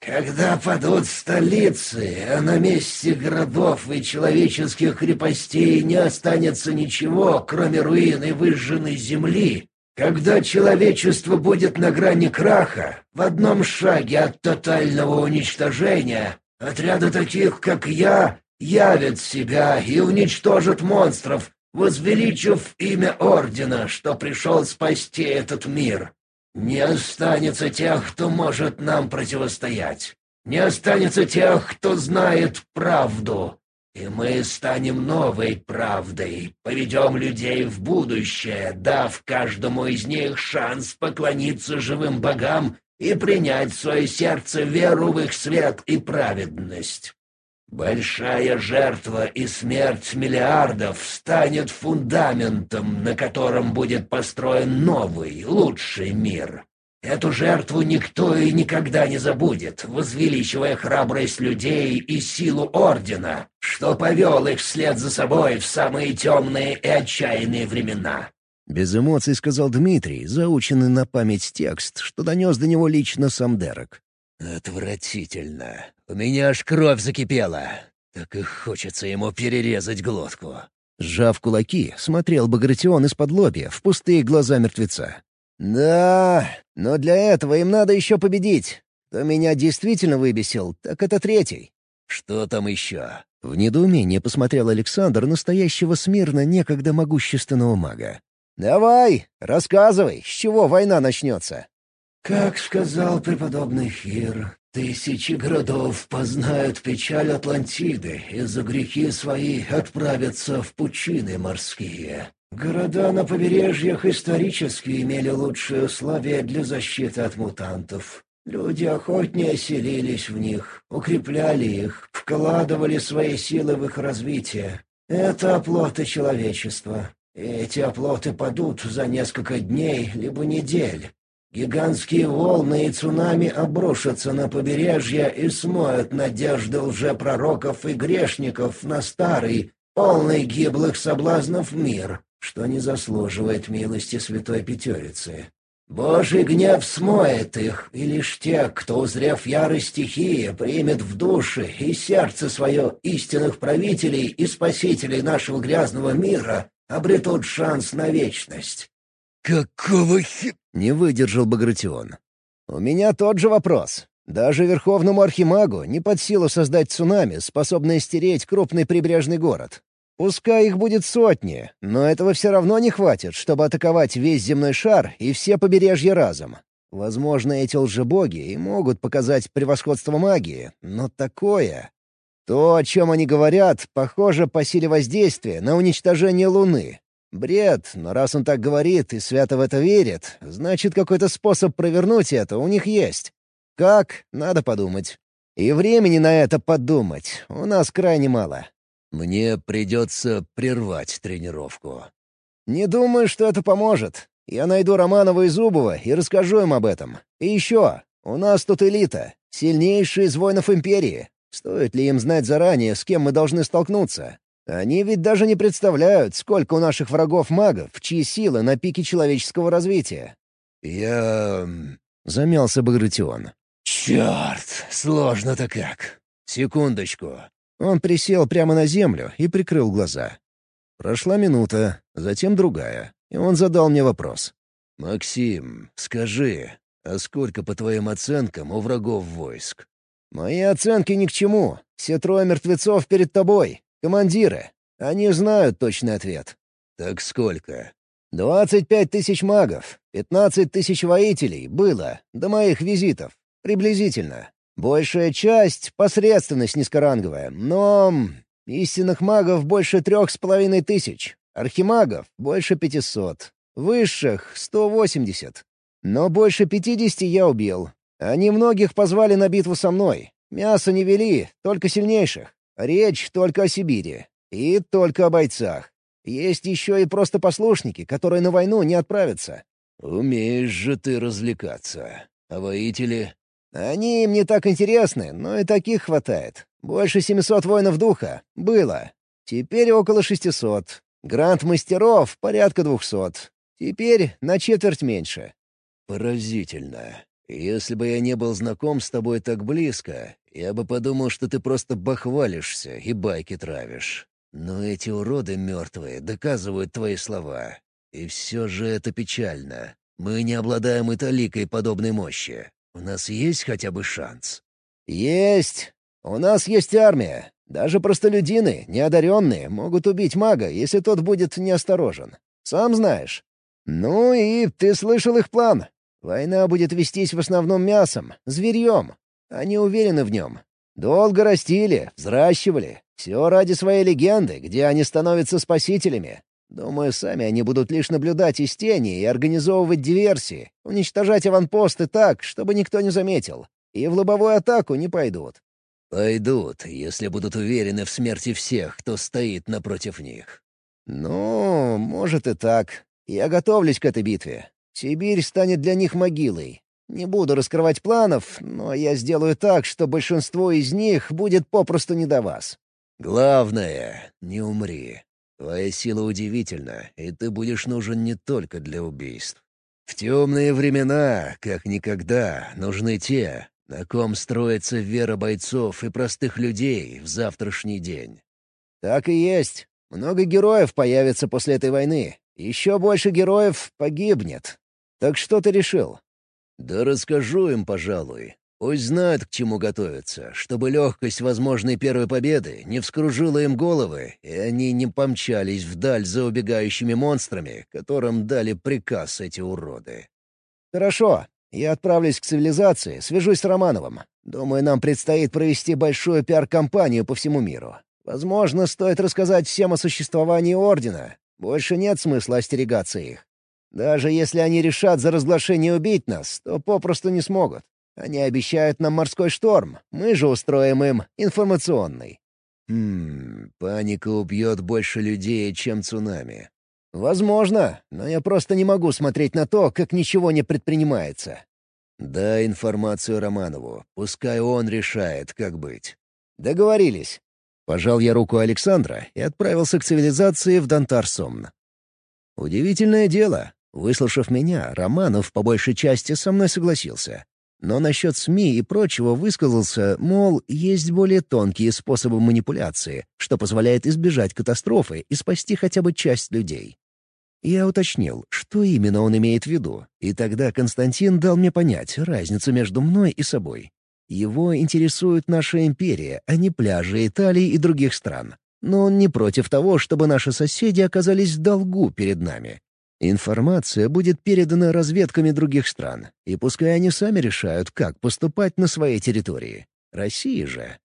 «Когда падут столицы, а на месте городов и человеческих крепостей не останется ничего, кроме руин и выжженной земли, когда человечество будет на грани краха, в одном шаге от тотального уничтожения, отряды таких, как я, явят себя и уничтожат монстров, возвеличив имя Ордена, что пришел спасти этот мир. Не останется тех, кто может нам противостоять. Не останется тех, кто знает правду. И мы станем новой правдой, поведем людей в будущее, дав каждому из них шанс поклониться живым богам и принять в свое сердце веру в их свет и праведность. Большая жертва и смерть миллиардов станет фундаментом, на котором будет построен новый, лучший мир. Эту жертву никто и никогда не забудет, возвеличивая храбрость людей и силу Ордена, что повел их вслед за собой в самые темные и отчаянные времена». Без эмоций сказал Дмитрий, заученный на память текст, что донес до него лично сам Дерек. «Отвратительно. У меня аж кровь закипела. Так и хочется ему перерезать глотку». Сжав кулаки, смотрел Багратион из-под лобья в пустые глаза мертвеца. «Да, но для этого им надо еще победить. Кто меня действительно выбесил, так это третий». «Что там еще?» В недоумении посмотрел Александр настоящего смирно некогда могущественного мага. «Давай, рассказывай, с чего война начнется?» «Как сказал преподобный Хир, тысячи городов познают печаль Атлантиды и за грехи свои отправятся в пучины морские. Города на побережьях исторически имели лучшие условия для защиты от мутантов. Люди охотнее селились в них, укрепляли их, вкладывали свои силы в их развитие. Это оплоты человечества. Эти оплоты падут за несколько дней либо недель. Гигантские волны и цунами обрушатся на побережье и смоют надежды лжепророков и грешников на старый, полный гиблых соблазнов мир что не заслуживает милости Святой Пятерицы. Божий гнев смоет их, и лишь те, кто, узрев ярость стихии, примет в души и сердце свое истинных правителей и спасителей нашего грязного мира, обретут шанс на вечность. «Какого хи...» — не выдержал Багратион. «У меня тот же вопрос. Даже Верховному Архимагу не под силу создать цунами, способное стереть крупный прибрежный город. Пускай их будет сотни, но этого все равно не хватит, чтобы атаковать весь земной шар и все побережья разом. Возможно, эти лжебоги и могут показать превосходство магии, но такое... То, о чем они говорят, похоже по силе воздействия на уничтожение Луны. Бред, но раз он так говорит и свято в это верит, значит, какой-то способ провернуть это у них есть. Как? Надо подумать. И времени на это подумать у нас крайне мало. Мне придется прервать тренировку. Не думаю, что это поможет. Я найду Романова и Зубова и расскажу им об этом. И еще, у нас тут элита, сильнейшие из воинов Империи. Стоит ли им знать заранее, с кем мы должны столкнуться? Они ведь даже не представляют, сколько у наших врагов магов, чьи силы на пике человеческого развития. «Я...» — замялся Багратион. «Черт, сложно-то как. Секундочку». Он присел прямо на землю и прикрыл глаза. Прошла минута, затем другая, и он задал мне вопрос. «Максим, скажи, а сколько, по твоим оценкам, у врагов войск?» «Мои оценки ни к чему. Все трое мертвецов перед тобой. Командиры. Они знают точный ответ». «Так сколько?» «Двадцать пять тысяч магов, пятнадцать тысяч воителей было до моих визитов. Приблизительно. Большая часть — посредственность низкоранговая, но... Истинных магов больше трех с половиной тысяч, архимагов — больше пятисот, высших — сто восемьдесят. Но больше пятидесяти я убил. Они многих позвали на битву со мной. Мясо не вели, только сильнейших. Речь только о Сибири. И только о бойцах. Есть еще и просто послушники, которые на войну не отправятся. «Умеешь же ты развлекаться. А воители?» Они им не так интересны, но и таких хватает. Больше 700 воинов духа. Было. Теперь около 600. Гранд-мастеров — порядка 200. Теперь на четверть меньше. Поразительно. Если бы я не был знаком с тобой так близко, я бы подумал, что ты просто бахвалишься и байки травишь. Но эти уроды мертвые доказывают твои слова. И все же это печально. Мы не обладаем и таликой подобной мощи. У нас есть хотя бы шанс?» «Есть. У нас есть армия. Даже простолюдины, неодаренные, могут убить мага, если тот будет неосторожен. Сам знаешь. Ну и ты слышал их план. Война будет вестись в основном мясом, зверьем. Они уверены в нем. Долго растили, взращивали. Все ради своей легенды, где они становятся спасителями. Думаю, сами они будут лишь наблюдать из тени и организовывать диверсии, уничтожать аванпосты так, чтобы никто не заметил. И в лобовую атаку не пойдут. Пойдут, если будут уверены в смерти всех, кто стоит напротив них. Ну, может и так. Я готовлюсь к этой битве. Сибирь станет для них могилой. Не буду раскрывать планов, но я сделаю так, что большинство из них будет попросту не до вас. Главное — не умри. Твоя сила удивительна, и ты будешь нужен не только для убийств. В темные времена, как никогда, нужны те, на ком строится вера бойцов и простых людей в завтрашний день. Так и есть. Много героев появится после этой войны. Еще больше героев погибнет. Так что ты решил? Да расскажу им, пожалуй. Пусть знают, к чему готовиться, чтобы легкость возможной первой победы не вскружила им головы, и они не помчались вдаль за убегающими монстрами, которым дали приказ эти уроды. «Хорошо. Я отправлюсь к цивилизации, свяжусь с Романовым. Думаю, нам предстоит провести большую пиар-компанию по всему миру. Возможно, стоит рассказать всем о существовании Ордена. Больше нет смысла остерегаться их. Даже если они решат за разглашение убить нас, то попросту не смогут. Они обещают нам морской шторм, мы же устроим им информационный». «Хм, паника убьет больше людей, чем цунами». «Возможно, но я просто не могу смотреть на то, как ничего не предпринимается». «Дай информацию Романову, пускай он решает, как быть». «Договорились». Пожал я руку Александра и отправился к цивилизации в Дантар-Сомн. Удивительное дело. Выслушав меня, Романов по большей части со мной согласился. Но насчет СМИ и прочего высказался, мол, есть более тонкие способы манипуляции, что позволяет избежать катастрофы и спасти хотя бы часть людей. Я уточнил, что именно он имеет в виду, и тогда Константин дал мне понять разницу между мной и собой. Его интересует наша империя, а не пляжи Италии и других стран. Но он не против того, чтобы наши соседи оказались в долгу перед нами. Информация будет передана разведками других стран, и пускай они сами решают, как поступать на своей территории. России же.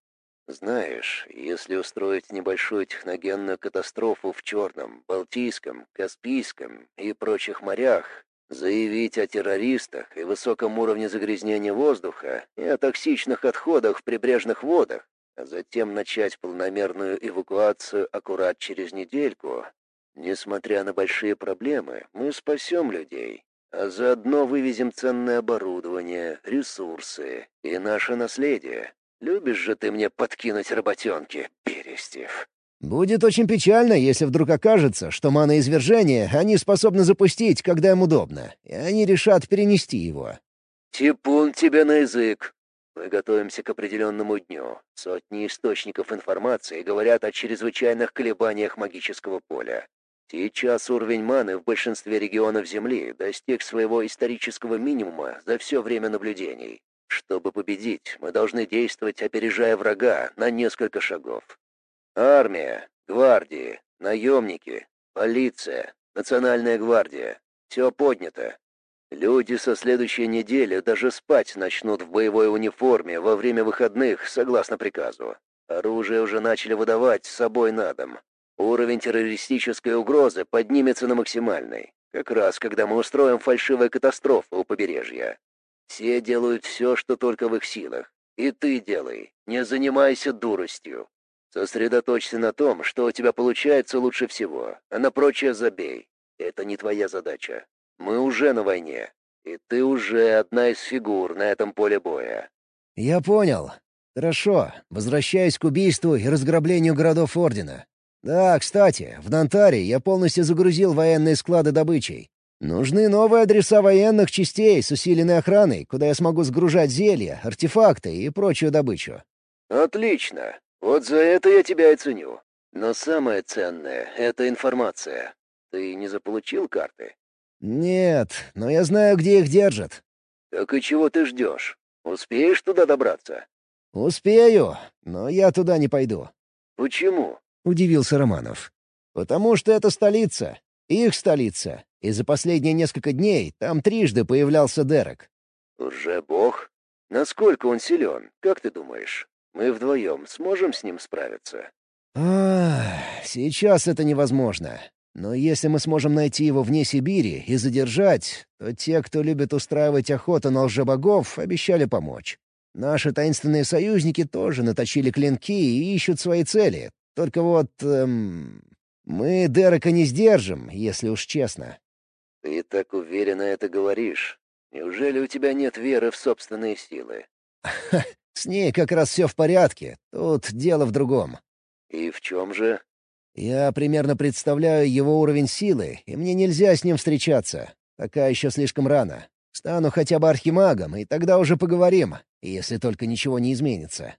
Знаешь, если устроить небольшую техногенную катастрофу в Черном, Балтийском, Каспийском и прочих морях, заявить о террористах и высоком уровне загрязнения воздуха и о токсичных отходах в прибрежных водах, а затем начать полномерную эвакуацию аккурат через недельку, Несмотря на большие проблемы, мы спасем людей, а заодно вывезем ценное оборудование, ресурсы и наше наследие. Любишь же ты мне подкинуть работенки, Берестев?» Будет очень печально, если вдруг окажется, что маноизвержение они способны запустить, когда им удобно, и они решат перенести его. «Типун тебе на язык!» Мы готовимся к определенному дню. Сотни источников информации говорят о чрезвычайных колебаниях магического поля. Сейчас уровень маны в большинстве регионов Земли достиг своего исторического минимума за все время наблюдений. Чтобы победить, мы должны действовать, опережая врага на несколько шагов. Армия, гвардии, наемники, полиция, национальная гвардия — все поднято. Люди со следующей недели даже спать начнут в боевой униформе во время выходных, согласно приказу. Оружие уже начали выдавать с собой на дом. Уровень террористической угрозы поднимется на максимальный, как раз когда мы устроим фальшивую катастрофу у побережья. Все делают все, что только в их силах. И ты делай, не занимайся дуростью. Сосредоточься на том, что у тебя получается лучше всего, а на прочее забей. Это не твоя задача. Мы уже на войне, и ты уже одна из фигур на этом поле боя». «Я понял. Хорошо. Возвращаюсь к убийству и разграблению городов Ордена. Да, кстати, в Нантаре я полностью загрузил военные склады добычей. Нужны новые адреса военных частей с усиленной охраной, куда я смогу сгружать зелья, артефакты и прочую добычу». «Отлично. Вот за это я тебя и ценю. Но самое ценное — это информация. Ты не заполучил карты?» «Нет, но я знаю, где их держат». «Так и чего ты ждешь? Успеешь туда добраться?» «Успею, но я туда не пойду». «Почему?» — удивился Романов. «Потому что это столица. Их столица. И за последние несколько дней там трижды появлялся Дерек». «Уже бог? Насколько он силен, как ты думаешь? Мы вдвоем сможем с ним справиться?» «Ах, сейчас это невозможно. Но если мы сможем найти его вне Сибири и задержать, то те, кто любит устраивать охоту на лжебогов, обещали помочь. Наши таинственные союзники тоже наточили клинки и ищут свои цели. Только вот... Эм, мы Дерека не сдержим, если уж честно. «Ты так уверенно это говоришь. Неужели у тебя нет веры в собственные силы?» <laughs> «С ней как раз все в порядке. Тут дело в другом». «И в чем же?» Я примерно представляю его уровень силы, и мне нельзя с ним встречаться. Пока еще слишком рано. Стану хотя бы архимагом, и тогда уже поговорим, если только ничего не изменится.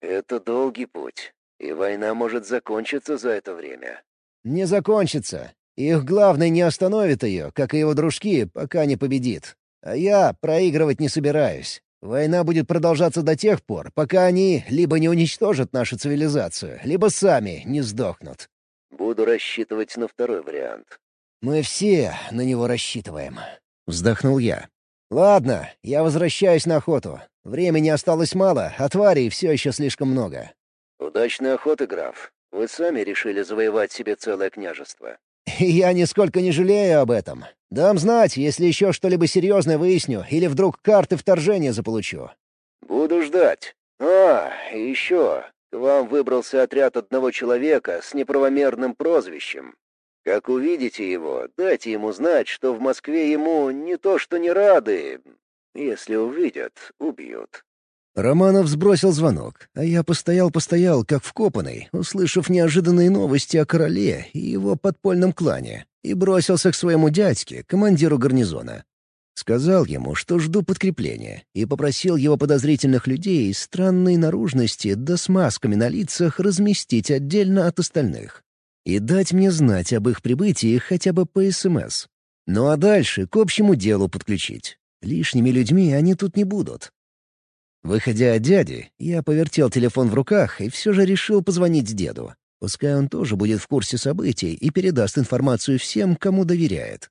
Это долгий путь, и война может закончиться за это время. Не закончится. Их главный не остановит ее, как и его дружки, пока не победит. А я проигрывать не собираюсь. Война будет продолжаться до тех пор, пока они либо не уничтожат нашу цивилизацию, либо сами не сдохнут. Буду рассчитывать на второй вариант. Мы все на него рассчитываем. Вздохнул я. Ладно, я возвращаюсь на охоту. Времени осталось мало, а тварей все еще слишком много. Удачной охоты, граф. Вы сами решили завоевать себе целое княжество. <laughs> Я нисколько не жалею об этом. Дам знать, если еще что-либо серьезное выясню или вдруг карты вторжения заполучу. Буду ждать. А, и еще. К вам выбрался отряд одного человека с неправомерным прозвищем. Как увидите его, дайте ему знать, что в Москве ему не то что не рады. Если увидят, убьют. Романов сбросил звонок, а я постоял-постоял, как вкопанный, услышав неожиданные новости о короле и его подпольном клане, и бросился к своему дядьке, командиру гарнизона. Сказал ему, что жду подкрепления, и попросил его подозрительных людей странной наружности да с масками на лицах разместить отдельно от остальных. И дать мне знать об их прибытии хотя бы по СМС. Ну а дальше к общему делу подключить. Лишними людьми они тут не будут. Выходя от дяди, я повертел телефон в руках и все же решил позвонить деду. Пускай он тоже будет в курсе событий и передаст информацию всем, кому доверяет.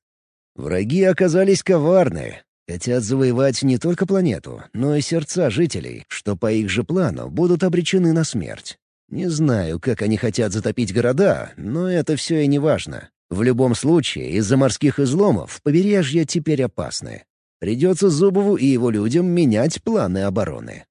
Враги оказались коварны. Хотят завоевать не только планету, но и сердца жителей, что по их же плану будут обречены на смерть. Не знаю, как они хотят затопить города, но это все и не важно. В любом случае, из-за морских изломов побережья теперь опасны. Придется Зубову и его людям менять планы обороны.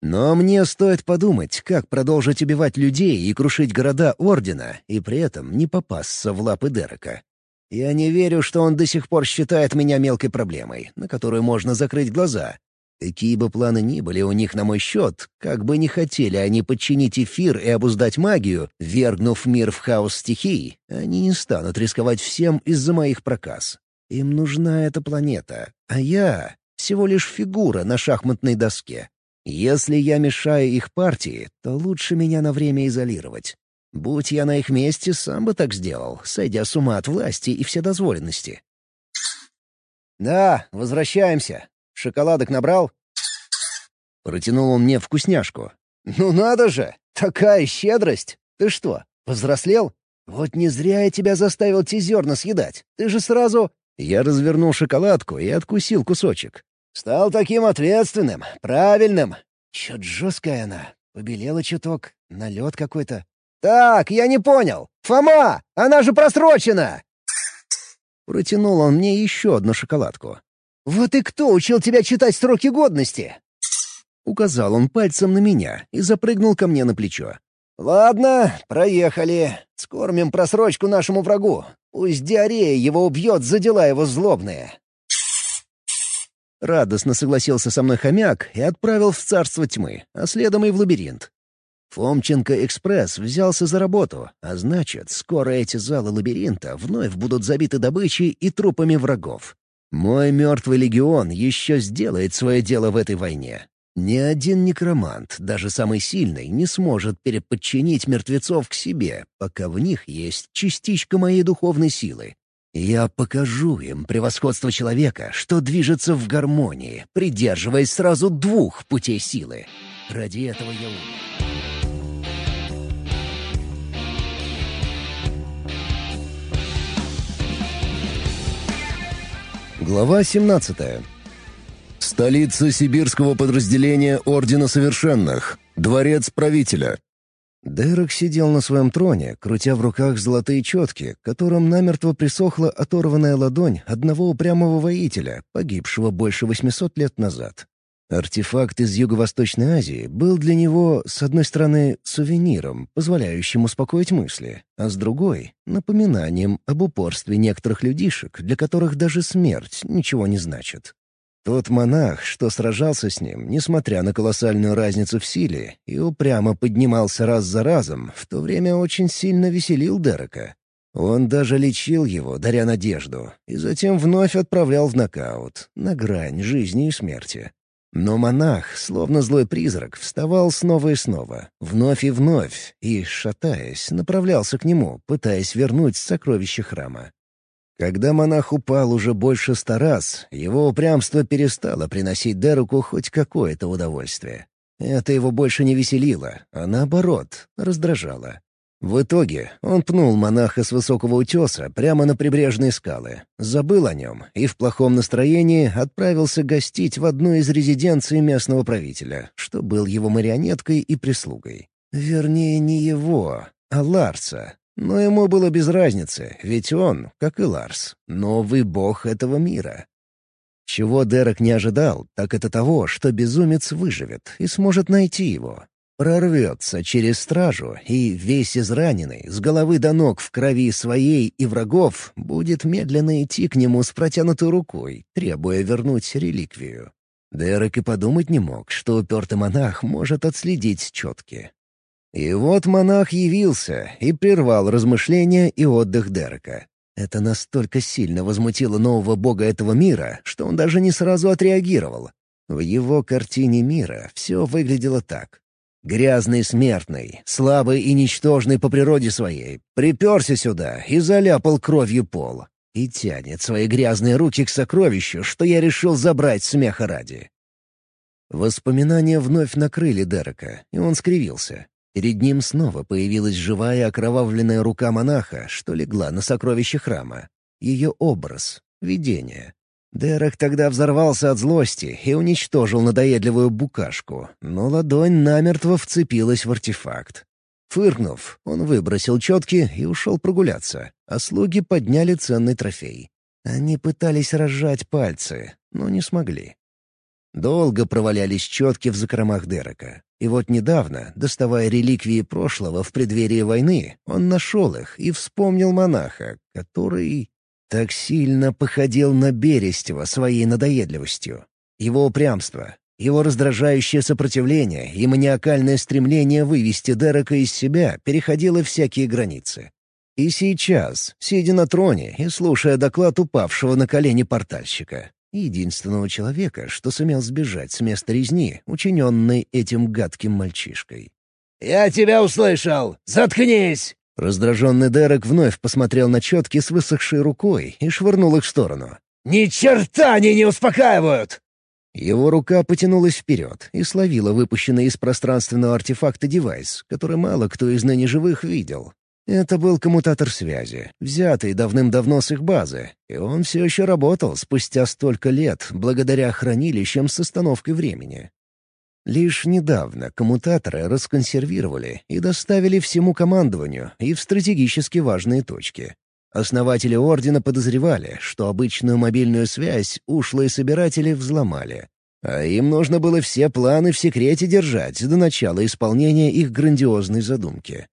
Но мне стоит подумать, как продолжить убивать людей и крушить города Ордена, и при этом не попасться в лапы Дерека. Я не верю, что он до сих пор считает меня мелкой проблемой, на которую можно закрыть глаза. Какие бы планы ни были у них на мой счет, как бы не хотели они подчинить эфир и обуздать магию, вергнув мир в хаос стихий, они не станут рисковать всем из-за моих проказ. Им нужна эта планета, а я — всего лишь фигура на шахматной доске. Если я мешаю их партии, то лучше меня на время изолировать. Будь я на их месте, сам бы так сделал, сойдя с ума от власти и вседозволенности. «Да, возвращаемся. Шоколадок набрал?» Протянул он мне вкусняшку. «Ну надо же! Такая щедрость! Ты что, повзрослел? Вот не зря я тебя заставил те зерна съедать. Ты же сразу...» Я развернул шоколадку и откусил кусочек. «Стал таким ответственным, правильным. Чё-то жесткая она. Побелела чуток, налет какой-то. «Так, я не понял! Фома! Она же просрочена!» Протянул он мне еще одну шоколадку. «Вот и кто учил тебя читать сроки годности?» Указал он пальцем на меня и запрыгнул ко мне на плечо. «Ладно, проехали. Скормим просрочку нашему врагу. Пусть диарея его убьет за дела его злобные». Радостно согласился со мной хомяк и отправил в царство тьмы, а следом и в лабиринт. Фомченко-экспресс взялся за работу, а значит, скоро эти залы лабиринта вновь будут забиты добычей и трупами врагов. Мой мертвый легион еще сделает свое дело в этой войне. Ни один некромант, даже самый сильный, не сможет переподчинить мертвецов к себе, пока в них есть частичка моей духовной силы. Я покажу им превосходство человека, что движется в гармонии, придерживаясь сразу двух путей силы. Ради этого я умер. Глава 17. Столица сибирского подразделения Ордена Совершенных. Дворец правителя. Дерек сидел на своем троне, крутя в руках золотые четки, которым намертво присохла оторванная ладонь одного упрямого воителя, погибшего больше 800 лет назад. Артефакт из Юго-Восточной Азии был для него, с одной стороны, сувениром, позволяющим успокоить мысли, а с другой — напоминанием об упорстве некоторых людишек, для которых даже смерть ничего не значит. Тот монах, что сражался с ним, несмотря на колоссальную разницу в силе, и упрямо поднимался раз за разом, в то время очень сильно веселил Дерека. Он даже лечил его, даря надежду, и затем вновь отправлял в нокаут, на грань жизни и смерти. Но монах, словно злой призрак, вставал снова и снова, вновь и вновь, и, шатаясь, направлялся к нему, пытаясь вернуть сокровище храма. Когда монах упал уже больше ста раз, его упрямство перестало приносить Дереку хоть какое-то удовольствие. Это его больше не веселило, а наоборот, раздражало. В итоге он пнул монаха с высокого утеса прямо на прибрежные скалы, забыл о нем и в плохом настроении отправился гостить в одну из резиденций местного правителя, что был его марионеткой и прислугой. Вернее, не его, а Ларса. Но ему было без разницы, ведь он, как и Ларс, новый бог этого мира. Чего Дерек не ожидал, так это того, что безумец выживет и сможет найти его, Прорвется через стражу, и весь израненный, с головы до ног в крови своей и врагов, будет медленно идти к нему с протянутой рукой, требуя вернуть реликвию. Дерек и подумать не мог, что упертый монах может отследить четки. И вот монах явился и прервал размышления и отдых Дерека. Это настолько сильно возмутило нового бога этого мира, что он даже не сразу отреагировал. В его картине мира все выглядело так. Грязный смертный, слабый и ничтожный по природе своей, приперся сюда и заляпал кровью пол. И тянет свои грязные руки к сокровищу, что я решил забрать смеха ради. Воспоминания вновь накрыли Дерека, и он скривился. Перед ним снова появилась живая окровавленная рука монаха, что легла на сокровище храма. Ее образ, видение. Дерек тогда взорвался от злости и уничтожил надоедливую букашку, но ладонь намертво вцепилась в артефакт. Фыркнув, он выбросил четки и ушел прогуляться, а слуги подняли ценный трофей. Они пытались разжать пальцы, но не смогли. Долго провалялись четки в закромах Дерека. И вот недавно, доставая реликвии прошлого в преддверии войны, он нашел их и вспомнил монаха, который так сильно походил на Берестева своей надоедливостью. Его упрямство, Его раздражающее сопротивление и маниакальное стремление вывести Дерека из себя переходило всякие границы. И сейчас, сидя на троне и слушая доклад упавшего на колени портальщика, единственного человека, что сумел сбежать с места резни, учиненной этим гадким мальчишкой. «Я тебя услышал! Заткнись!» Раздраженный Дерек вновь посмотрел на четки с высохшей рукой и швырнул их в сторону. «Ни черта они не успокаивают!» Его рука потянулась вперед и словила выпущенный из пространственного артефакта девайс, который мало кто из ныне живых видел. Это был коммутатор связи, взятый давным-давно с их базы, и он все еще работал спустя столько лет благодаря хранилищам с остановкой времени. Лишь недавно коммутаторы расконсервировали и доставили всему командованию и в стратегически важные точки. Основатели Ордена подозревали, что обычную мобильную связь ушлые собиратели взломали. А им нужно было все планы в секрете держать до начала исполнения их грандиозной задумки.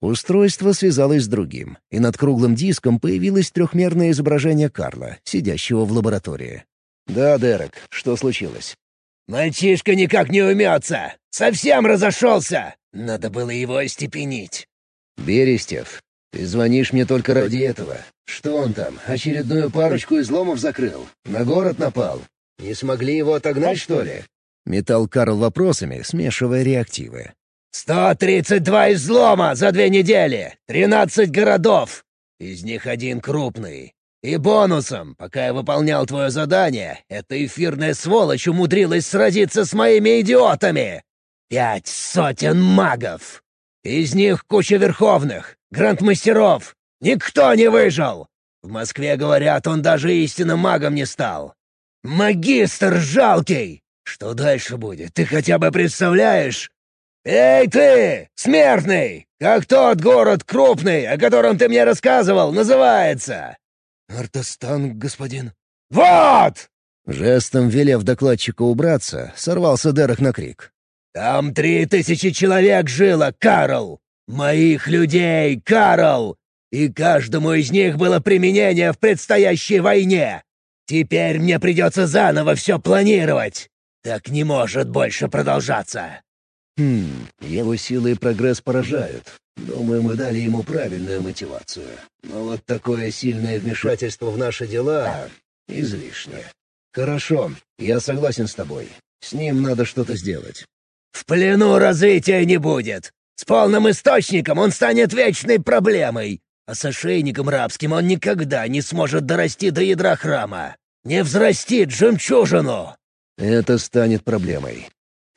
Устройство связалось с другим, и над круглым диском появилось трехмерное изображение Карла, сидящего в лаборатории. «Да, Дерек, что случилось?» «Мальчишка никак не умется! Совсем разошелся! Надо было его остепенить!» «Берестев, ты звонишь мне только ради этого. Что он там, очередную парочку изломов закрыл? На город напал? Не смогли его отогнать, что ли?» Метал Карл вопросами, смешивая реактивы. «Сто тридцать два излома за две недели! Тринадцать городов! Из них один крупный. И бонусом, пока я выполнял твое задание, эта эфирная сволочь умудрилась сразиться с моими идиотами! Пять сотен магов! Из них куча верховных, грандмастеров! Никто не выжил! В Москве, говорят, он даже истинным магом не стал. Магистр жалкий! Что дальше будет, ты хотя бы представляешь? «Эй ты, смертный! Как тот город крупный, о котором ты мне рассказывал, называется?» «Артостан, господин». «Вот!» Жестом велев докладчика убраться, сорвался Дерек на крик. «Там три тысячи человек жило, Карл! Моих людей, Карл! И каждому из них было применение в предстоящей войне! Теперь мне придется заново все планировать! Так не может больше продолжаться!» Хм, его силы и прогресс поражают. Думаю, мы дали ему правильную мотивацию. Но вот такое сильное вмешательство в наши дела излишне. Хорошо, я согласен с тобой. С ним надо что-то сделать. В плену развития не будет. С полным источником он станет вечной проблемой. А с ошейником рабским он никогда не сможет дорасти до ядра храма. Не взрастит жемчужину. Это станет проблемой.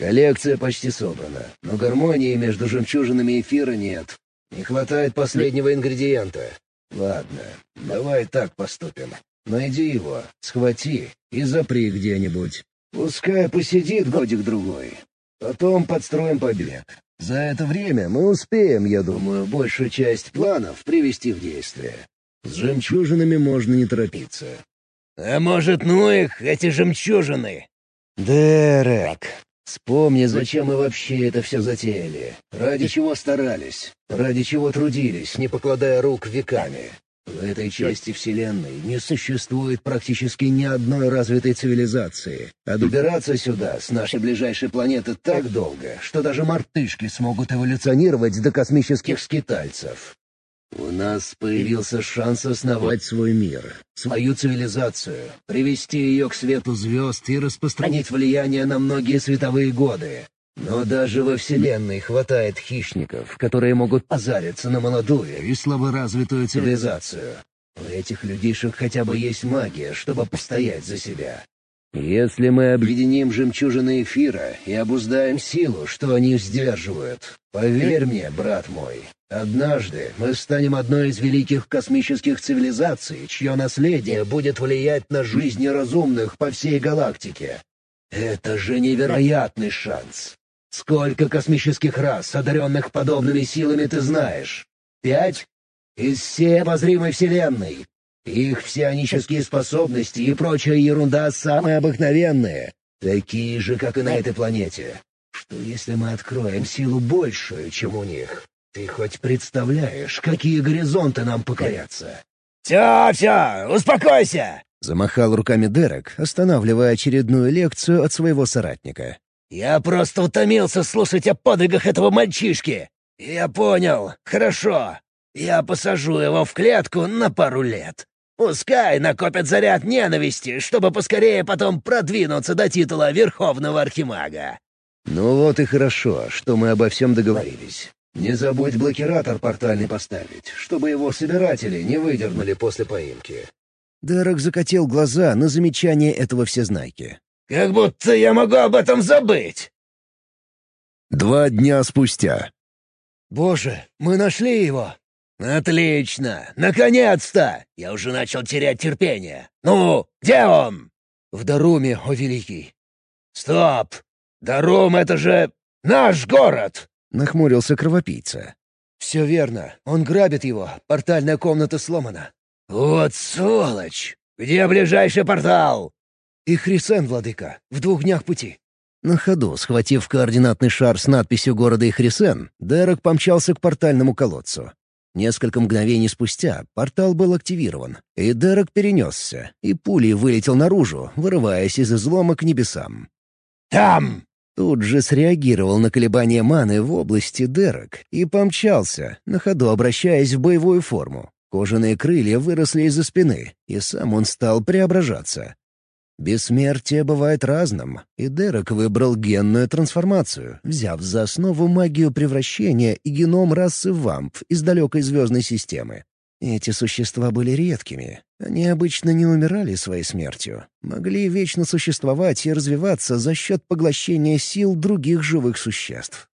Коллекция почти собрана, но гармонии между жемчужинами эфира нет. Не хватает последнего ингредиента. Ладно, давай так поступим. Найди его, схвати и запри где-нибудь. Пускай посидит годик-другой. Потом подстроим побег. За это время мы успеем, я думаю, большую часть планов привести в действие. С жемчужинами можно не торопиться. «А может, ну их, эти жемчужины?» «Дерек, Вспомни, зачем мы вообще это все затеяли. Ради чего старались. Ради чего трудились, не покладая рук веками. В этой части Вселенной не существует практически ни одной развитой цивилизации. А добираться сюда, с нашей ближайшей планеты, так долго, что даже мартышки смогут эволюционировать до космических скитальцев. У нас появился шанс основать свой мир, свою цивилизацию, привести ее к свету звезд и распространить влияние на многие световые годы. Но даже во Вселенной хватает хищников, которые могут позариться на молодую и слаборазвитую цивилизацию. У этих людишек хотя бы есть магия, чтобы постоять за себя. Если мы объединим жемчужины эфира и обуздаем силу, что они сдерживают, поверь мне, брат мой, однажды мы станем одной из великих космических цивилизаций, чье наследие будет влиять на жизни разумных по всей галактике. Это же невероятный шанс. Сколько космических рас, одаренных подобными силами, ты знаешь? Пять? Из всей обозримой Вселенной. Их псионические способности и прочая ерунда самые обыкновенные, такие же, как и на этой планете. Что если мы откроем силу большую, чем у них? Ты хоть представляешь, какие горизонты нам покорятся? «Все, все, успокойся! Замахал руками Дерек, останавливая очередную лекцию от своего соратника. «Я просто утомился слушать о подвигах этого мальчишки. Я понял. Хорошо. Я посажу его в клетку на пару лет. Пускай накопят заряд ненависти, чтобы поскорее потом продвинуться до титула Верховного Архимага». «Ну вот и хорошо, что мы обо всем договорились. Не забудь блокиратор портальный поставить, чтобы его собиратели не выдернули после поимки». Дерек закатил глаза на замечание этого всезнайки. «Как будто я могу об этом забыть!» Два дня спустя. «Боже, мы нашли его!» «Отлично! Наконец-то! Я уже начал терять терпение. Ну, где он?» «В Даруме, о великий!» «Стоп! Дарум — это же наш город!» — нахмурился кровопийца. «Все верно. Он грабит его. Портальная комната сломана». «Вот сволочь! Где ближайший портал?» «И Хрисен, владыка. В двух днях пути». На ходу, схватив координатный шар с надписью города Ихрисен, Дерек помчался к портальному колодцу. Несколько мгновений спустя портал был активирован, и Дерек перенесся, и пулей вылетел наружу, вырываясь из излома к небесам. «Там!» Тут же среагировал на колебания маны в области Дерек и помчался, на ходу обращаясь в боевую форму. Кожаные крылья выросли из-за спины, и сам он стал преображаться. Бессмертие бывает разным, и Дерек выбрал генную трансформацию, взяв за основу магию превращения и геном расы вамп из далекой звездной системы. Эти существа были редкими. Они обычно не умирали своей смертью, могли вечно существовать и развиваться за счет поглощения сил других живых существ.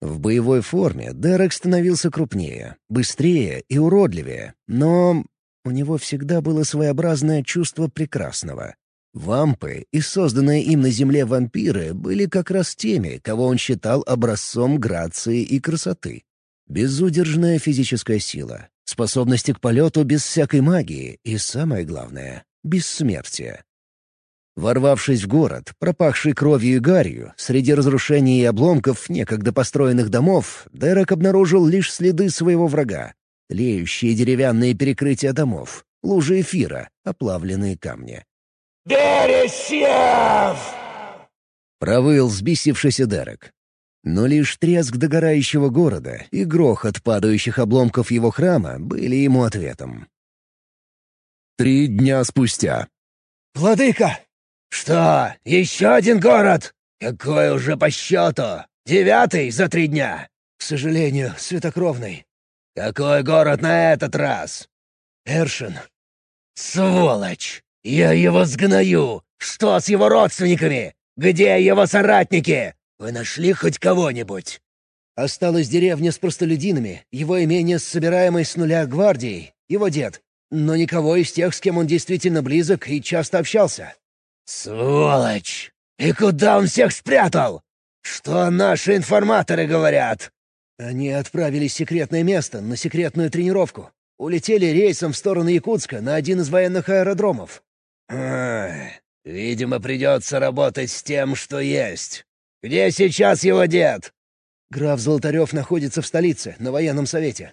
В боевой форме Дерек становился крупнее, быстрее и уродливее, но у него всегда было своеобразное чувство прекрасного. Вампы и созданные им на Земле вампиры были как раз теми, кого он считал образцом грации и красоты. Безудержная физическая сила, способности к полету без всякой магии и, самое главное, бессмертие. Ворвавшись в город, пропахший кровью и гарью, среди разрушений и обломков некогда построенных домов, Дерек обнаружил лишь следы своего врага. Тлеющие деревянные перекрытия домов, лужи эфира, оплавленные камни. «Бересьев!» Провыл взбесившийся Дерек. Но лишь треск догорающего города и грохот падающих обломков его храма были ему ответом. Три дня спустя. «Владыка!» «Что, еще один город? Какой уже по счету? Девятый за три дня?» «К сожалению, светокровный». «Какой город на этот раз?» «Эршин». «Сволочь! «Я его сгною! Что с его родственниками? Где его соратники? Вы нашли хоть кого-нибудь?» «Осталась деревня с простолюдинами, его имение с собираемой с нуля гвардией, его дед, но никого из тех, с кем он действительно близок и часто общался». «Сволочь! И куда он всех спрятал? Что наши информаторы говорят?» «Они отправились в секретное место, на секретную тренировку. Улетели рейсом в сторону Якутска на один из военных аэродромов. Видимо, придется работать с тем, что есть. Где сейчас его дед?» «Граф Золотарев находится в столице, на военном совете».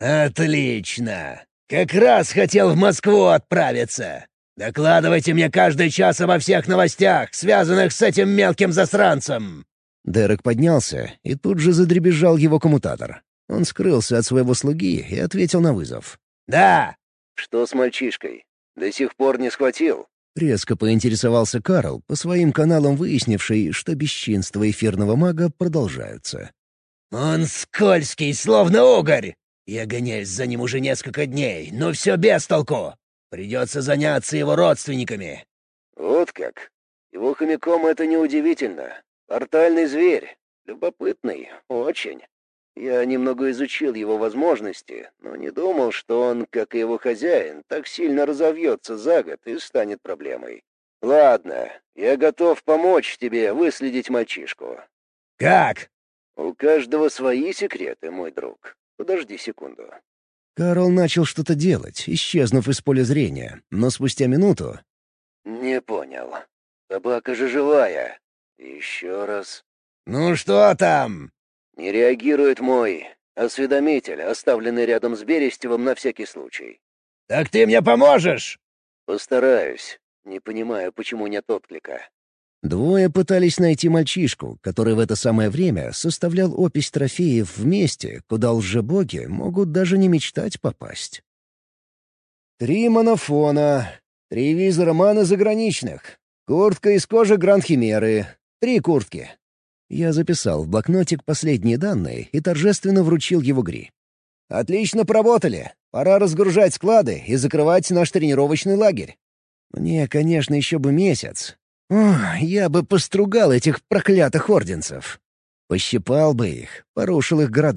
«Отлично! Как раз хотел в Москву отправиться. Докладывайте мне каждый час обо всех новостях, связанных с этим мелким засранцем!» Дерек поднялся, и тут же задребезжал его коммутатор. Он скрылся от своего слуги и ответил на вызов. «Да!» «Что с мальчишкой?» До сих пор не схватил?» Резко поинтересовался Карл, по своим каналам выяснивший, что бесчинства эфирного мага продолжаются. «Он скользкий, словно угорь! Я гоняюсь за ним уже несколько дней, но все без толку. Придется заняться его родственниками». «Вот как. Его хомяком это неудивительно. Портальный зверь. Любопытный. Очень. Я немного изучил его возможности, но не думал, что он, как и его хозяин, так сильно разовьется за год и станет проблемой. Ладно, я готов помочь тебе выследить мальчишку. Как? У каждого свои секреты, мой друг. Подожди секунду. Карл начал что-то делать, исчезнув из поля зрения, но спустя минуту... Не понял. Собака же живая. Еще раз. Ну что там? «Не реагирует мой осведомитель, оставленный рядом с Берестевым на всякий случай». «Так ты мне поможешь?» «Постараюсь. Не понимаю, почему нет отклика». Двое пытались найти мальчишку, который в это самое время составлял опись трофеев в месте, куда лжебоги могут даже не мечтать попасть. Три монофона, три визора маны заграничных, куртка из кожи Гранд-Химеры, три куртки. Я записал в блокнотик последние данные и торжественно вручил его Гри. «Отлично поработали. Пора разгружать склады и закрывать наш тренировочный лагерь». «Мне, конечно, еще бы месяц, Ох, я бы постругал этих проклятых орденцев. Пощипал бы их, порушил их городок.